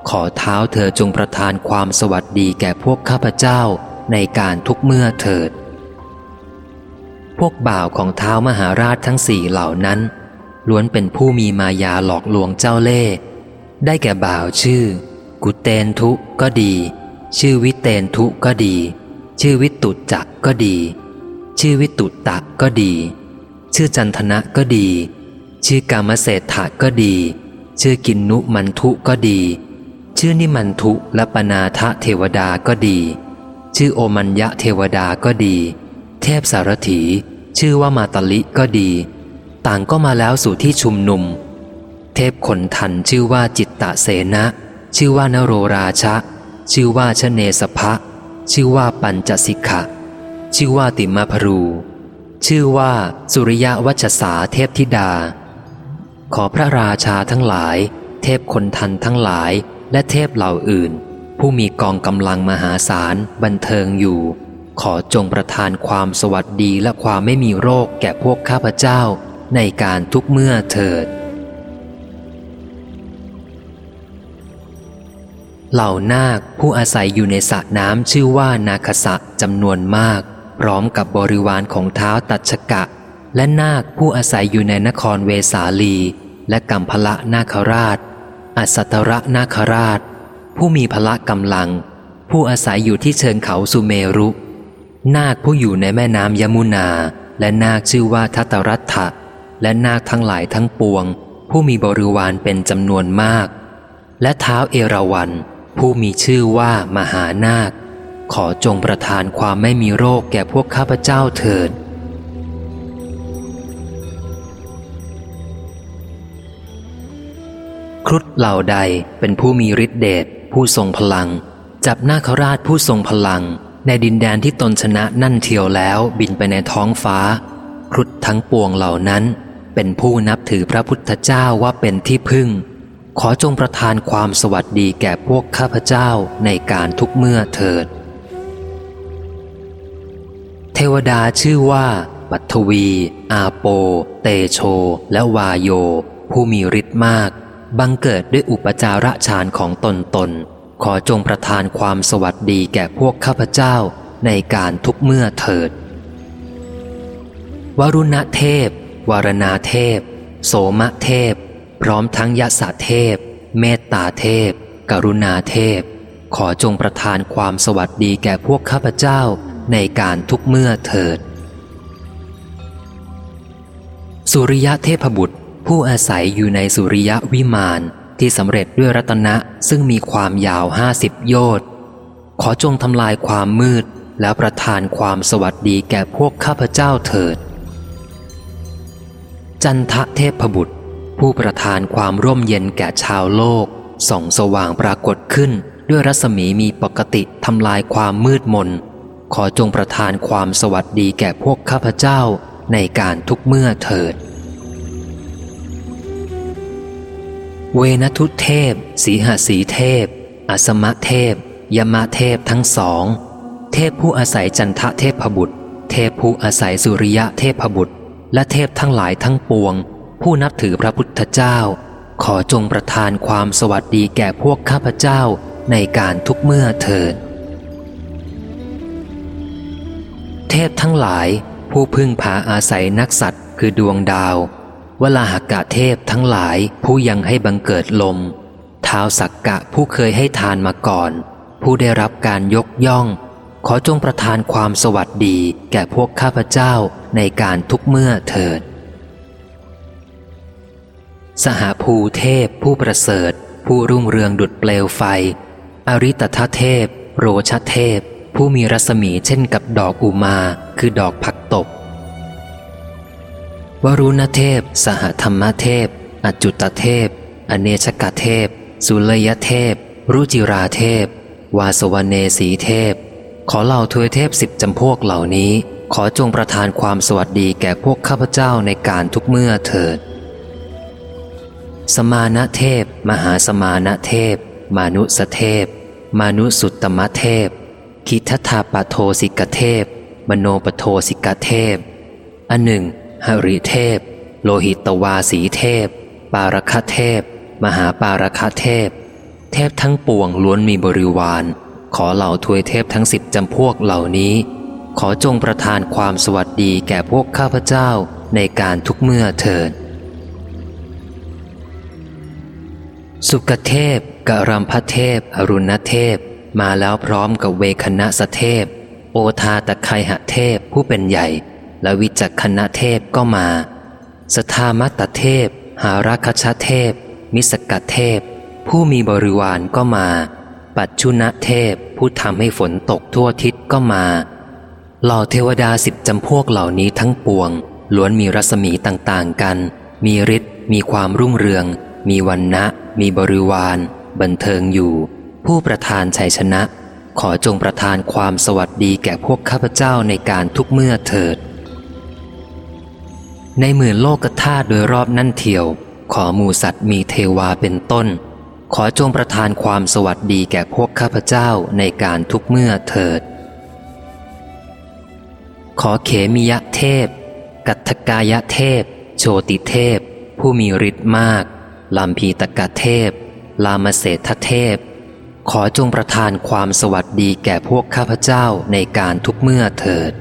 ขอเท้าเธอจงประทานความสวัสดีแก่พวกข้าพเจ้าในการทุกเมื่อเถิด พวกบ่าวของเท้ามหาราชทั้งสี่เหล่านั้น ล้วนเป็นผู้มีมายาหลอกลวงเจ้าเล่ห์ได้แก่บ่าวชื่อ กุเตนทุก็ดี ชื่อวิเตนทุก็ดี ชื่อวิตุจักก็ดี ชื่อวิตุตะก็ดี ชื่อจันทนะก็ดี ชื่อกามเศรษฐะก็ดี ชื่อกินนุมันทุก็ดี ชื่อนิมันทุและปนาทะเทวดาก็ดี ชื่อโอมัญญะเทวดาก็ดี เทพสารถี ชื่อว่ามาตลิก็ดี ต่างก็มาแล้วสู่ที่ชุมนุม เทพขนทันชื่อว่าจิตตะเสนะ ชื่อว่านโรราชะ ชื่อว่าชเนสภะชื่อว่าปัญจสิกขะ ชื่อว่าติมาพรู ชื่อว่าสุริยวัชสาเทพธิดา ขอพระราชาทั้งหลาย เทพคนทันทั้งหลาย และเทพเหล่าอื่น ผู้มีกองกำลังมหาศาลบันเทิงอยู่ ขอจงประทานความสวัสดีและความไม่มีโรคแก่พวกข้าพเจ้าในการทุกเมื่อเถิด เหล่านาคผู้อาศัยอยู่ในสระน้ำชื่อว่านาคสะจำนวนมาก พร้อมกับบริวารของเท้าตัชกะ และนาคผู้อาศัยอยู่ในนครเวสาลี และกัมพละนาคราชอัสตระนาคราช ผู้มีพละกำลัง ผู้อาศัยอยู่ที่เชิงเขาสุเมรุ นาคผู้อยู่ในแม่น้ำยมุนา และนาคชื่อว่าทัตรัตถะและนาคทั้งหลายทั้งปวง ผู้มีบริวารเป็นจำนวนมาก และเท้าเอราวันผู้มีชื่อว่ามหานาค ขอจงประทานความไม่มีโรคแก่พวกข้าพเจ้าเถิด ครุฑเหล่าใดเป็นผู้มีฤทธิเดชผู้ทรงพลัง จับนาคราชผู้ทรงพลัง ในดินแดนที่ตนชนะนั่นเทียวแล้วบินไปในท้องฟ้า ครุฑทั้งปวงเหล่านั้น เป็นผู้นับถือพระพุทธเจ้าว่าเป็นที่พึ่งขอจงประทานความสวัสดีแก่พวกข้าพเจ้าในการทุกเมื่อเถิด เทวดาชื่อว่าปัทวี อาโป เตโช และวาโย ผู้มีฤทธิ์มาก บังเกิดด้วยอุปจาระฌานของตนตน ขอจงประทานความสวัสดีแก่พวกข้าพเจ้าในการทุกเมื่อเถิด วรุณเทพ วารณาเทพ โสมเทพ พร้อมทั้งยศเทพ เมตตาเทพ กรุณาเทพ ขอจงประทานความสวัสดีแก่พวกข้าพเจ้า ในการทุกเมื่อเถิด สุริยะเทพบุตร ผู้อาศัยอยู่ในสุริยะวิมานที่สำเร็จด้วยรัตนะซึ่งมีความยาวห้าสิบโยชน์ขอจงทำลายความมืดแล้วประทานความสวัสดีแก่พวกข้าพเจ้าเถิด จันทะเทพบุตร ผู้ประทานความร่มเย็นแก่ชาวโลก ส่องสว่างปรากฏขึ้นด้วยรัศมีมีปกติทำลายความมืดมน ขอจงประทานความสวัสดีแก่พวกข้าพเจ้าในการทุกเมื่อเถิด เวนทุเทพ สีหสีเทพ อสมะเทพ ยมะเทพทั้งสอง เทพผู้อาศัยจันทะเทพบุตร เทพผู้อาศัยสุริยะเทพบุตร และเทพทั้งหลายทั้งปวง ผู้นับถือพระพุทธเจ้า ขอจงประทานความสวัสดีแก่พวกข้าพเจ้าในการทุกเมื่อเถิด เทพทั้งหลาย ผู้พึ่งพาอาศัยนักสัตว์คือดวงดาววลาหกะเทพทั้งหลายผู้ยังให้บังเกิดลมท้าวสักกะผู้เคยให้ทานมาก่อน ผู้ได้รับการยกย่อง ขอจงประทานความสวัสดีแก่พวกข้าพเจ้าในการทุกเมื่อเถิด สหภูเทพผู้ประเสริฐ ผู้รุ่งเรืองดุดเปลวไฟ อริตทเทพ โรชเทพ ผู้มีรัศมีเช่นกับดอกอุมา คือดอกผักตบ วรุณเทพ สหธรรมเทพ อจุตเทพ อเนชกเทพ สุเลยเทพ รุจิราเทพ วาสวเนสีเทพ ขอเหล่าทวยเทพสิบจำพวกเหล่านี้ ขอจงประทานความสวัสดีแก่พวกข้าพเจ้าในการทุกเมื่อเถิด สมาณเทพ มหาสมาณเทพ มานุสเทพ มานุสุตตมเทพ ขิฑฑาปโทสิกเทพ มโนปโทสิกเทพ อันหนึ่งหริเทพ โลหิตวาสีเทพ ปารคเทพ มหาปารคเทพ เทพทั้งปวงล้วนมีบริวาร ขอเหล่าทวยเทพทั้งสิบจำพวกเหล่านี้ ขอจงประทานความสวัสดีแก่พวกข้าพเจ้าในการทุกเมื่อเถิด สุกเทพกรัมพเทพ อรุณเทพ มาแล้วพร้อมกับเวคณะสเทพ โอทาตะไคหเทพผู้เป็นใหญ่ และวิจักคณะเทพก็มาสทามัตตเทพ หารัคชเทพ มิสกัดเทพ ผู้มีบริวารก็มา ปัจจุนเทพผู้ทำให้ฝนตกทั่วทิศก็มา เหล่าเทวดาสิบจำพวกเหล่านี้ทั้งปวง ล้วนมีรัศมีต่างๆกัน มีฤทธิ์มีความรุ่งเรือง มีวันนะมีบริวาร บันเทิงอยู่ ผู้ประทานชัยชนะ ขอจงประทานความสวัสดีแก่พวกข้าพเจ้าในการทุกเมื่อเถิด ในหมื่นโลกธาตุโดยรอบนั่นเทียว ขอหมูสัตว์มีเทวาเป็นต้น ขอจงประทานความสวัสดีแก่พวกข้าพเจ้าในการทุกเมื่อเถิด ขอเขมิยะเทพ กัตกายะเทพ โชติเทพ ผู้มีฤทธิ์มากลามพีตกะเทพ ลามเศธเทพ ขอจงประทานความสวัสดีแก่พวกข้าพเจ้าในการทุกเมื่อเถิด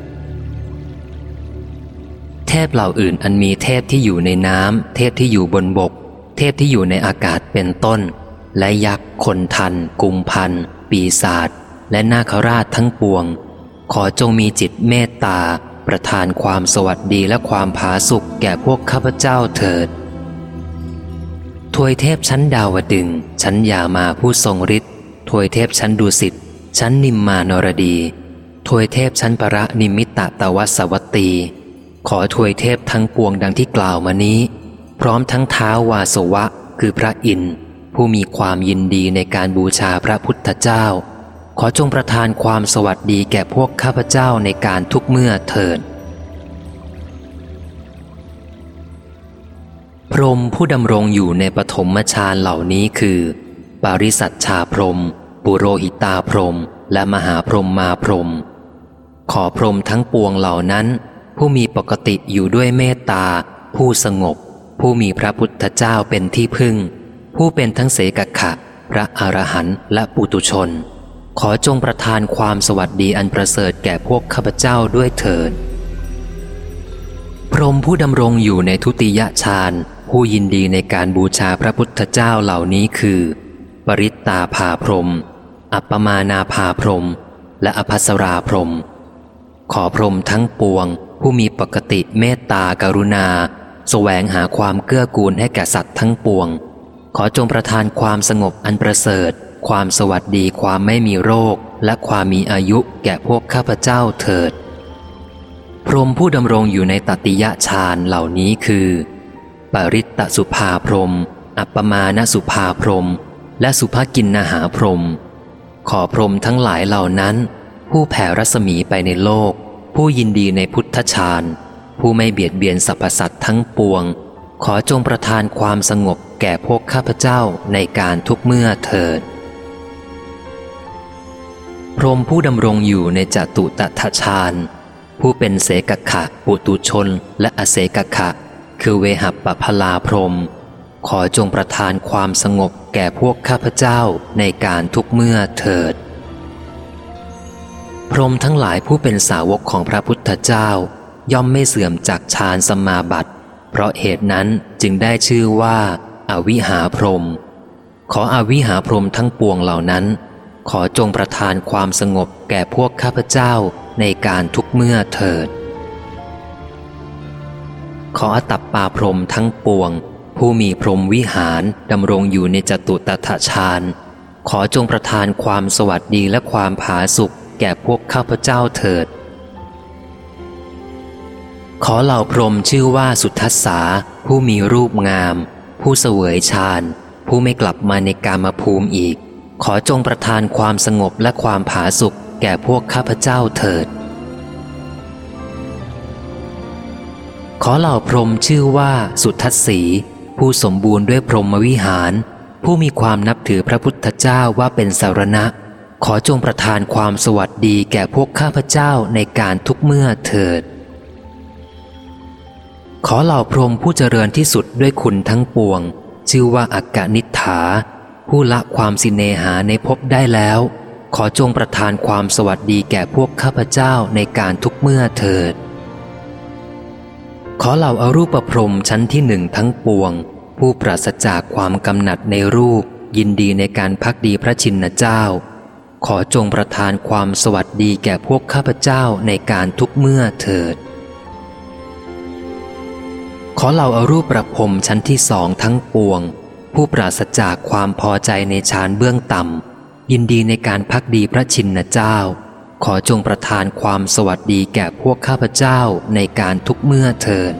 เทพเหล่าอื่นอันมีเทพที่อยู่ในน้ำเทพที่อยู่บนบก เทพที่อยู่ในอากาศเป็นต้น และยักษ์คนทัน กุมพัน ปีศาจและนาคราชทั้งปวง ขอจงมีจิตเมตตา ประทานความสวัสดีและความผาสุกแก่พวกข้าพเจ้าเถิดทวยเทพชั้นดาวดึงชั้นยามาผู้ทรงฤทธิ ทวยเทพชั้นดุสิตชั้นนิมมานรดีทวยเทพชั้นประนิมิตตตวัสวัตตี ขอถวยเทพทั้งปวงดังที่กล่าวมานี้ พร้อมทั้งเท้าวาสวะ คือพระอินทร์ผู้มีความยินดีในการบูชาพระพุทธเจ้า ขอจงประทานความสวัสดีแก่พวกข้าพเจ้าในการทุกเมื่อเถิดพรหมผู้ดำรงอยู่ในปฐมฌานเหล่านี้คือ ปาริสัชชาพรหมปุโรหิตาพรหมและมหาพรหมมาพรหมขอพรหมทั้งปวงเหล่านั้น ผู้มีปกติอยู่ด้วยเมตตา ผู้สงบ ผู้มีพระพุทธเจ้าเป็นที่พึ่ง ผู้เป็นทั้งเสกขะ พระอรหันต์และปุตุชน ขอจงประทานความสวัสดีอันประเสริฐแก่พวกข้าพเจ้าด้วยเถิดพรหมผู้ดำรงอยู่ในทุติยฌานผู้ยินดีในการบูชาพระพุทธเจ้าเหล่านี้คือ ปริตตาภาพรม อัปปมานาภาพรม และอภัสราพรม ขอพรหมทั้งปวง ผู้มีปกติเมตตากรุณาสแสวงหาความเกื้อกูลให้แก่สัตว์ทั้งปวง ขอจงประทานความสงบอันประเสริฐ ความสวัสดีความไม่มีโรค และความมีอายุแก่พวกข้าพเจ้าเถิด พรหมผู้ดำรงอยู่ในตติยะฌานเหล่านี้คือ ปริตตสุภาพรม อัปปมาณสุภาพรม และสุภกินนาหาพรม ขอพรมทั้งหลายเหล่านั้น ผู้แผ่รัศมีไปในโลก ผู้ยินดีในพุทธฌานผู้ไม่เบียดเบียนสรรพสัตว์ทั้งปวง ขอจงประทานความสงบแก่พวกข้าพเจ้าในการทุกเมื่อเถิด พรมผู้ดำรงอยู่ในจตุตถฌานผู้เป็นเสกขะปุตุชนและอเสกขะ คือเวหับปพลาพรม ขอจงประทานความสงบแก่พวกข้าพเจ้าในการทุกเมื่อเถิด พรหมทั้งหลายผู้เป็นสาวกของพระพุทธเจ้า ย่อมไม่เสื่อมจากฌานสมาบัติ เพราะเหตุนั้นจึงได้ชื่อว่าอาวิหาพรหมขออวิหาพรหมทั้งปวงเหล่านั้น ขอจงประทานความสงบแก่พวกข้าพเจ้าในการทุกเมื่อเถิด ขออตับปาพรมทั้งปวง ผู้มีพรหมวิหารดำรงอยู่ในจตุตถฌานขอจงประทานความสวัสดีและความผาสุกแก่พวกข้าพเจ้าเถิด ขอเหล่าพรหมชื่อว่าสุทัสสาผู้มีรูปงาม ผู้เสวยฌานผู้ไม่กลับมาในกามภูมิอีก ขอจงประทานความสงบและความผาสุกแก่พวกข้าพเจ้าเถิด ขอเหล่าพรหมชื่อว่าสุทัศสี ผู้สมบูรณ์ด้วยพรหมวิหาร ผู้มีความนับถือพระพุทธเจ้าว่าเป็นสารณะ ขอจงประทานความสวัสดีแก่พวกข้าพเจ้าในการทุกเมื่อเถิด ขอเหล่าพรหมผู้เจริญที่สุดด้วยคุณทั้งปวง ชื่อว่าอักกนิฐา ผู้ละความสิเนหาในภพได้แล้ว ขอจงประทานความสวัสดีแก่พวกข้าพเจ้าในการทุกเมื่อเถิด ขอเหล่าอารูปพรมชั้นที่หนึ่งทั้งปวง ผู้ปราศจากความกำหนัดในรูป ยินดีในการพักดีพระชินเจ้า ขอจงประทานความสวัสดีแก่พวกข้าพเจ้าในการทุกเมื่อเถิด ขอเหล่าอารูปประพรมชั้นที่สองทั้งปวง ผู้ปราศจากความพอใจในฌานเบื้องต่ำยินดีในการพักดีพระชินเจ้า ขอจงประทานความสวัสดีแก่พวกข้าพเจ้าในการทุกเมื่อเถิด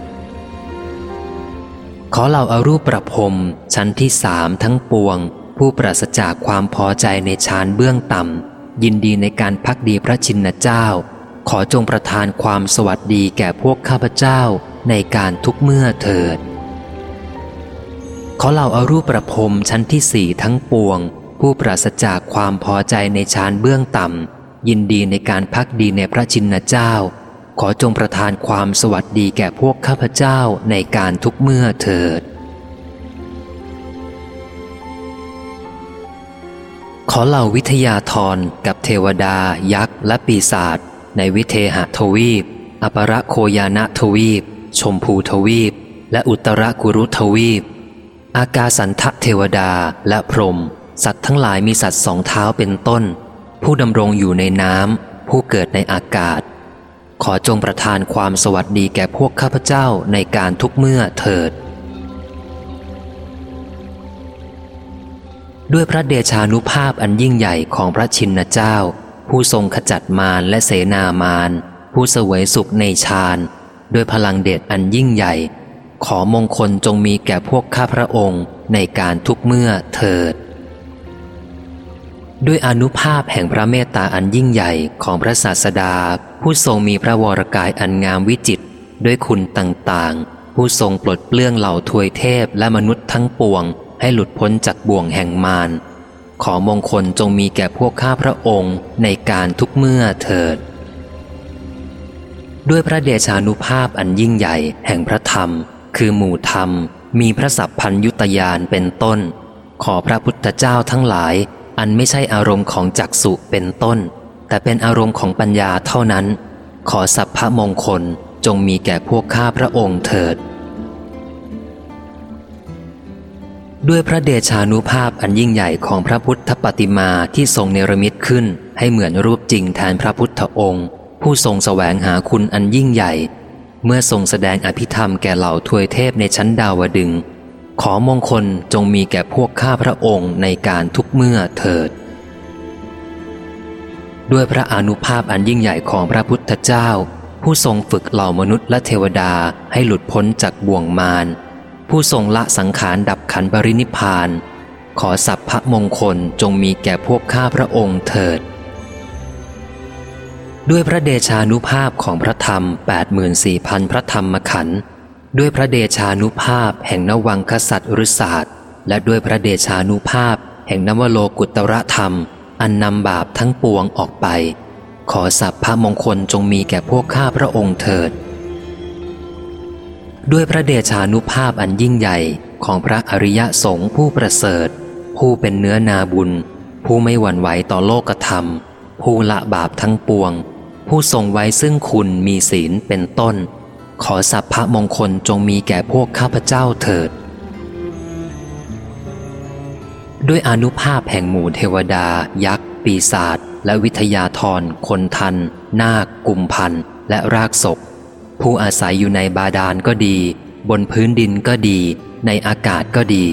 ขอเหล่าอารูปประพรมชั้นที่สามทั้งปวง ผู้ปราศจากความพอใจในฌานเบื้องต่ำ ยินดีในการพักดีพระชินเจ้า ขอจงประทานความสวัสดีแก่พวกข้าพเจ้าในการทุกเมื่อเถิด ขอเหล่าอารูปประพรมชั้นที่สี่ทั้งปวง ผู้ปราศจากความพอใจในฌานเบื้องต่ำ ยินดีในการพักดีในพระชินเจ้า ขอจงประทานความสวัสดีแก่พวกข้าพเจ้าในการทุกเมื่อเถิด ขอเหล่าวิทยาธรกับเทวดา ยักษ์ และปีศาจในวิเทหทวีป อปรโคยานะทวีป ชมพูทวีป และอุตรกุรุทวีป อากาสันทะเทวดาและพรหมสัตว์ทั้งหลายมีสัตว์สองเท้าเป็นต้น ผู้ดำรงอยู่ในน้ำผู้เกิดในอากาศ ขอจงประทานความสวัสดีแก่พวกข้าพเจ้าในการทุกเมื่อเถิด ด้วยพระเดชานุภาพอันยิ่งใหญ่ของพระชินเจ้า ผู้ทรงขจัดมารและเสนามาร ผู้เสวยสุขในฌานด้วยพลังเดชอันยิ่งใหญ่ ขอมงคลจงมีแก่พวกข้าพระองค์ในการทุกเมื่อเถิด ด้วยอนุภาพแห่งพระเมตตาอันยิ่งใหญ่ของพระศาสดา ผู้ทรงมีพระวรกายอันงามวิจิต ด้วยคุณต่างๆ ผู้ทรงปลดเปลื้องเหล่าทวยเทพและมนุษย์ทั้งปวง ให้หลุดพ้นจากบ่วงแห่งมารขอมงคลจงมีแก่พวกข้าพระองค์ในการทุกเมื่อเถิด ด้วยพระเดชานุภาพอันยิ่งใหญ่แห่งพระธรรม คือหมู่ธรรม มีพระสัพพัญยุตยานเป็นต้น ขอพระพุทธเจ้าทั้งหลาย อันไม่ใช่อารมณ์ของจักสุเป็นต้น แต่เป็นอารมณ์ของปัญญาเท่านั้น ขอสัพพะมงคลจงมีแก่พวกข้าพระองค์เถิด ด้วยพระเดชานุภาพอันยิ่งใหญ่ของพระพุทธปฏิมาที่ทรงเนรมิตขึ้น ให้เหมือนรูปจริงแทนพระพุทธองค์ ผู้ทรงสแสวงหาคุณอันยิ่งใหญ่ เมื่อทรงแสดงอภิธรรมแก่เหล่าทวยเทพในชั้นดาวดึง ขอมงคลจงมีแก่พวกข้าพระองค์ในการทุกเมื่อเถิด ด้วยพระอนุภาพอันยิ่งใหญ่ของพระพุทธเจ้า ผู้ทรงฝึกเหล่ามนุษย์และเทวดาให้หลุดพ้นจากบ่วงมารผู้ทรงละสังขารดับขันปรินิพาน ขอสัพพะมงคลจงมีแก่พวกข้าพระองค์เถิด ด้วยพระเดชานุภาพของพระธรรม 84,000 พระธรรมขันธ์ ด้วยพระเดชานุภาพแห่งนวังคสัตว์ฤศาสตร์ และด้วยพระเดชานุภาพ แห่งนวโลกุตระธรรม อันนำบาปทั้งปวงออกไป ขอสัพพะมงคลจงมีแก่พวกข้าพระองค์เถิด ด้วยพระเดชานุภาพอันยิ่งใหญ่ของพระอริยสงฆ์ผู้ประเสริฐ ผู้เป็นเนื้อนาบุญ ผู้ไม่หวั่นไหวต่อโลกธรรม ผู้ละบาปทั้งปวง ผู้ทรงไว้ซึ่งคุณมีศีลเป็นต้น ขอสัพพะมงคลจงมีแก่พวกข้าพเจ้าเถิด ด้วยอนุภาพแห่งหมู่เทวดา ยักษ์ ปีศาจและวิทยาธรคนทัน นาคกุมพันและรากศก ผู้อาศัยอยู่ในบาดาลก็ดี บนพื้นดินก็ดี ในอากาศก็ดี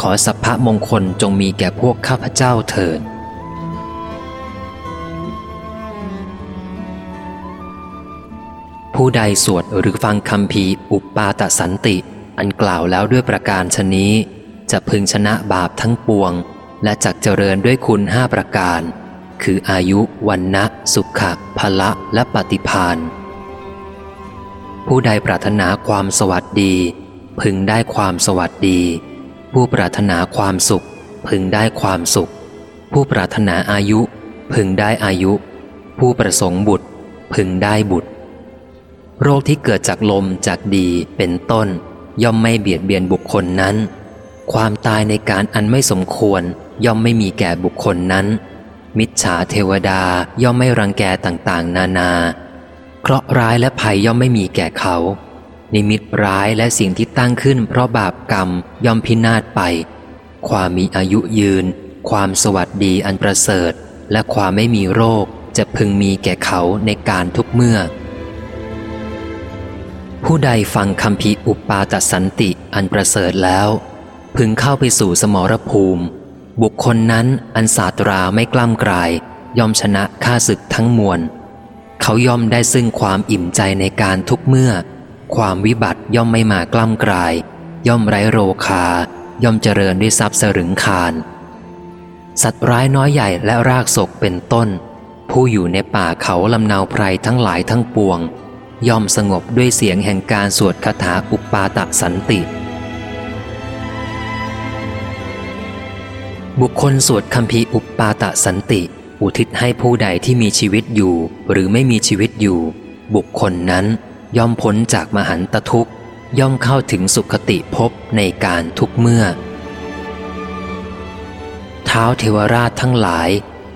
ขอสัพพะมงคลจงมีแก่พวกข้าพเจ้าเถิด ผู้ใดสวดหรือฟังคำพีอุปปาตสันติ อันกล่าวแล้วด้วยประการชนี้ จะพึงชนะบาปทั้งปวง และจักเจริญด้วยคุณห้าประการ คืออายุวันนะสุขะพละและปฏิพานผู้ใดปรารถนาความสวัสดี พึงได้ความสวัสดี ผู้ปรารถนาความสุข พึงได้ความสุข ผู้ปรารถนาอายุ พึงได้อายุ ผู้ประสงค์บุตร พึงได้บุตร โรคที่เกิดจากลมจากดีเป็นต้น ย่อมไม่เบียดเบียนบุคคลนั้น ความตายในการอันไม่สมควร ย่อมไม่มีแก่บุคคลนั้น มิจฉาเทวดาย่อมไม่รังแกต่างๆ นานา เคราะห์ร้ายและภัยย่อมไม่มีแก่เขา นิมิตร้ายและสิ่งที่ตั้งขึ้น เพราะบาปกรรมย่อมพินาศไป ความมีอายุยืน ความสวัสดีอันประเสริฐ และความไม่มีโรคจะพึงมีแก่เขาในการทุกเมื่อ ผู้ใดฟังคำพีอุปปาตสันติอันประเสริฐแล้ว พึงเข้าไปสู่สมรภูมิ บุคคลนั้นอันศาตราไม่กล้ามกลายยอมชนะข้าศึกทั้งมวล เขาย่อมได้ซึ่งความอิ่มใจในการทุกเมื่อ ความวิบัติย่อมไม่มากล้ำกลาย ย่อมไร้โรคา ย่อมเจริญด้วยทรัพย์สรึงคาร สัตว์ร้ายน้อยใหญ่และรากศกเป็นต้น ผู้อยู่ในป่าเขาลำนาวไพรทั้งหลายทั้งปวง ย่อมสงบด้วยเสียงแห่งการสวดคาถาอุปปาตสันติ บุคคลสวดคำพีอุปปาตสันติ อุทิศให้ผู้ใดที่มีชีวิตอยู่ หรือไม่มีชีวิตอยู่ บุคคลนั้นย่อมพ้นจากมหันตทุกข์ ย่อมเข้าถึงสุขติภพในการทุกเมื่อ เท้าเทวราชทั้งหลาย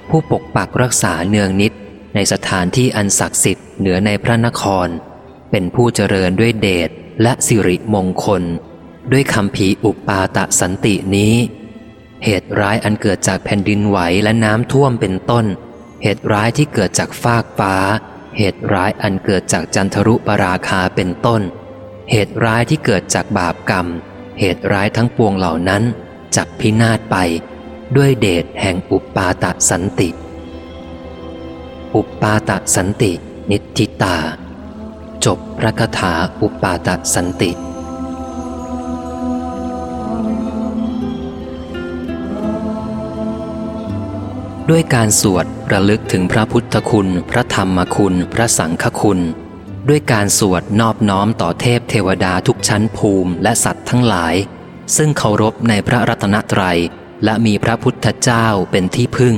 ผู้ปกปักรักษาเนืองนิด ในสถานที่อันศักดิ์สิทธิ์เหนือในพระนคร เป็นผู้เจริญด้วยเดชและสิริมงคล ด้วยคำพีอุปปาตะสันตินี้ เหตุร้ายอันเกิดจากแผ่นดินไหวและน้ำท่วมเป็นต้น เหตุร้ายที่เกิดจากฟากฟ้า เหตุร้ายอันเกิดจากจันทรุปราคาเป็นต้น เหตุร้ายที่เกิดจากบาปกรรม เหตุร้ายทั้งปวงเหล่านั้นจักพินาศไป ด้วยเดชแห่งอุปปาตสันติ อุปปาตสันติ นิติตา จบพระคถาอุปปาตสันติด้วยการสวดระลึกถึงพระพุทธคุณ พระธรรมคุณ พระสังฆคุณ ด้วยการสวดนอบน้อมต่อเทพเทวดาทุกชั้นภูมิและสัตว์ทั้งหลาย ซึ่งเคารพในพระรัตนตรัย และมีพระพุทธเจ้าเป็นที่พึ่ง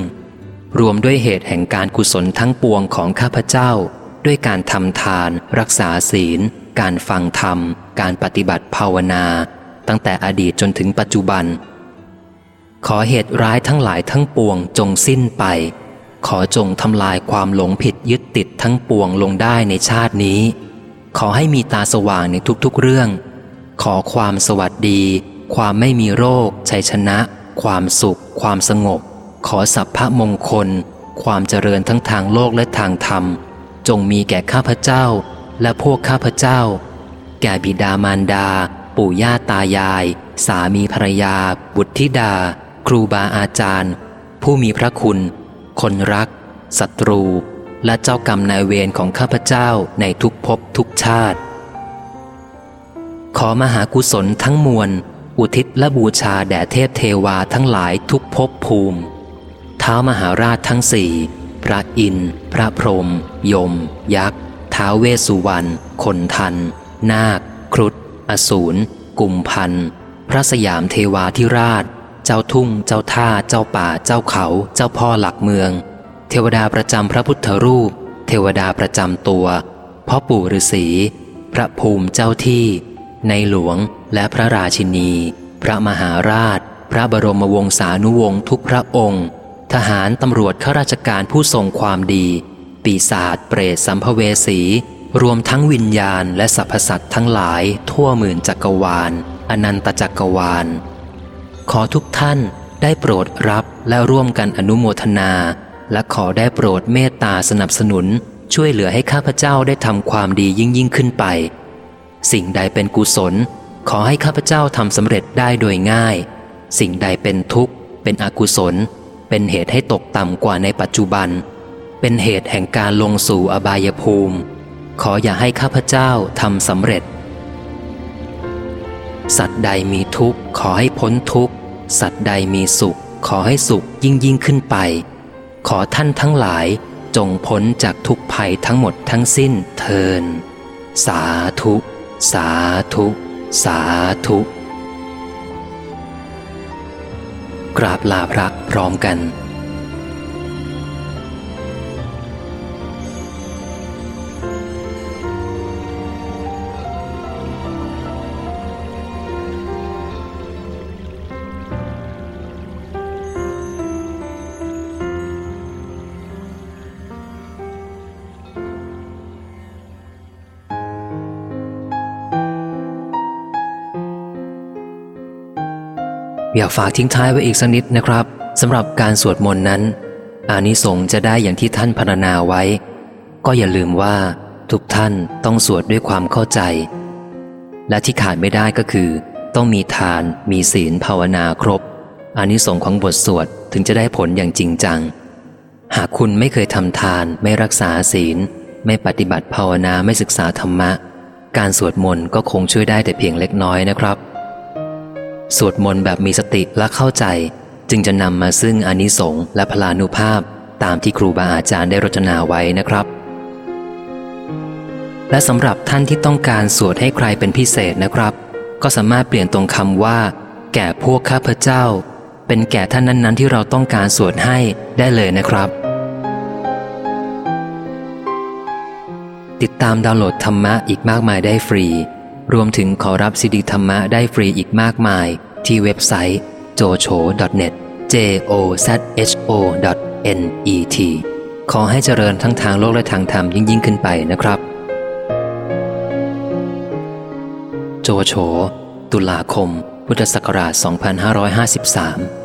รวมด้วยเหตุแห่งการกุศลทั้งปวงของข้าพเจ้า ด้วยการทำทาน รักษาศีล การฟังธรรม การปฏิบัติภาวนา ตั้งแต่อดีตจนถึงปัจจุบัน ขอเหตุร้ายทั้งหลายทั้งปวงจงสิ้นไป ขอจงทำลายความหลงผิดยึดติดทั้งปวงลงได้ในชาตินี้ ขอให้มีตาสว่างในทุกๆเรื่อง ขอความสวัสดี ความไม่มีโรค ชัยชนะ ความสุข ความสงบ ขอสัพพะมงคล ความเจริญทั้งทางโลกและทางธรรม จงมีแก่ข้าพเจ้า และพวกข้าพเจ้า แก่บิดามารดา ปู่ย่าตายาย สามีภรรยา บุตรธิดา ครูบาอาจารย์ ผู้มีพระคุณ คนรักศัตรู และเจ้ากรรมนายเวรของข้าพเจ้าในทุกภพทุกชาติ ขอมหากุศลทั้งมวล อุทิศและบูชาแด่เทพเทวาทั้งหลายทุกภพภูมิ ท้ามหาราชทั้งสี่พระอินทร์พระพรหมยม ยักษ์ท้าเวสุวรรณคนทัน นาค ครุฑอสูรกุมพันพระสยามเทวาธิราช เจ้าทุ่ง เจ้าท่า เจ้าป่า เจ้าเขา เจ้าพ่อหลักเมือง เทวดาประจำพระพุทธรูป เทวดาประจำตัวพ่อปู่ฤาษีพระภูมิเจ้าที่ ในหลวงและพระราชินี พระมหาราช พระบรมวงศานุวงศ์ทุกพระองค์ ทหารตำรวจข้าราชการผู้ทรงความดี ปีศาจเปรตสัมภเวสี รวมทั้งวิญญาณและสรรพสัตว์ทั้งหลาย ทั่วหมื่นจักรวาล อนันตจักรวาล ขอทุกท่านได้โปรดรับและร่วมกันอนุโมทนา และขอได้โปรดเมตตาสนับสนุน ช่วยเหลือให้ข้าพเจ้าได้ทำความดียิ่งยิ่งขึ้นไป สิ่งใดเป็นกุศล ขอให้ข้าพเจ้าทำสำเร็จได้โดยง่าย สิ่งใดเป็นทุกข์ เป็นอกุศล เป็นเหตุให้ตกต่ำกว่าในปัจจุบัน เป็นเหตุแห่งการลงสู่อบายภูมิ ขออย่าให้ข้าพเจ้าทำสำเร็จ สัตว์ใดมีทุกข์ ขอให้พ้นทุกข์ สัตว์ใดมีสุข ขอให้สุขยิ่งยิ่งขึ้นไป ขอท่านทั้งหลายจงพ้นจากทุกภัยทั้งหมดทั้งสิ้นเทิน สาธุ สาธุ สาธุ กราบลาพระพร้อมกัน อยากฝากทิ้งท้ายไว้อีกสักนิดนะครับสำหรับการสวดมนต์นั้น อานิสงส์จะได้อย่างที่ท่านพรรณนาไว้ ก็อย่าลืมว่า ทุกท่านต้องสวดด้วยความเข้าใจ และที่ขาดไม่ได้ก็คือ ต้องมีทาน มีศีลภาวนาครบ อานิสงส์ของบทสวดถึงจะได้ผลอย่างจริงจัง หากคุณไม่เคยทำทาน ไม่รักษาศีล ไม่ปฏิบัติภาวนาไม่ศึกษาธรรมะ การสวดมนต์ก็คงช่วยได้แต่เพียงเล็กน้อยนะครับ สวดมนต์แบบมีสติและเข้าใจ จึงจะนำมาซึ่งอนิสงส์และพลานุภาพ ตามที่ครูบาอาจารย์ได้รจนาไว้นะครับ และสำหรับท่านที่ต้องการสวดให้ใครเป็นพิเศษนะครับ ก็สามารถเปลี่ยนตรงคำว่า แก่พวกข้าพเจ้า เป็นแก่ท่านนั้น ๆ ที่เราต้องการสวดให้ได้เลยนะครับติดตามดาวน์โหลดธรรมะอีกมากมายได้ฟรี รวมถึงขอรับซีดีธรรมะได้ฟรีอีกมากมาย ที่เว็บไซต์ jocho.net j o z h o n e t ขอให้เจริญทั้งทางโลกและทางธรรมยิ่งยิ่งขึ้นไปนะครับ โจโฉตุลาคม พุทธศักราช 2553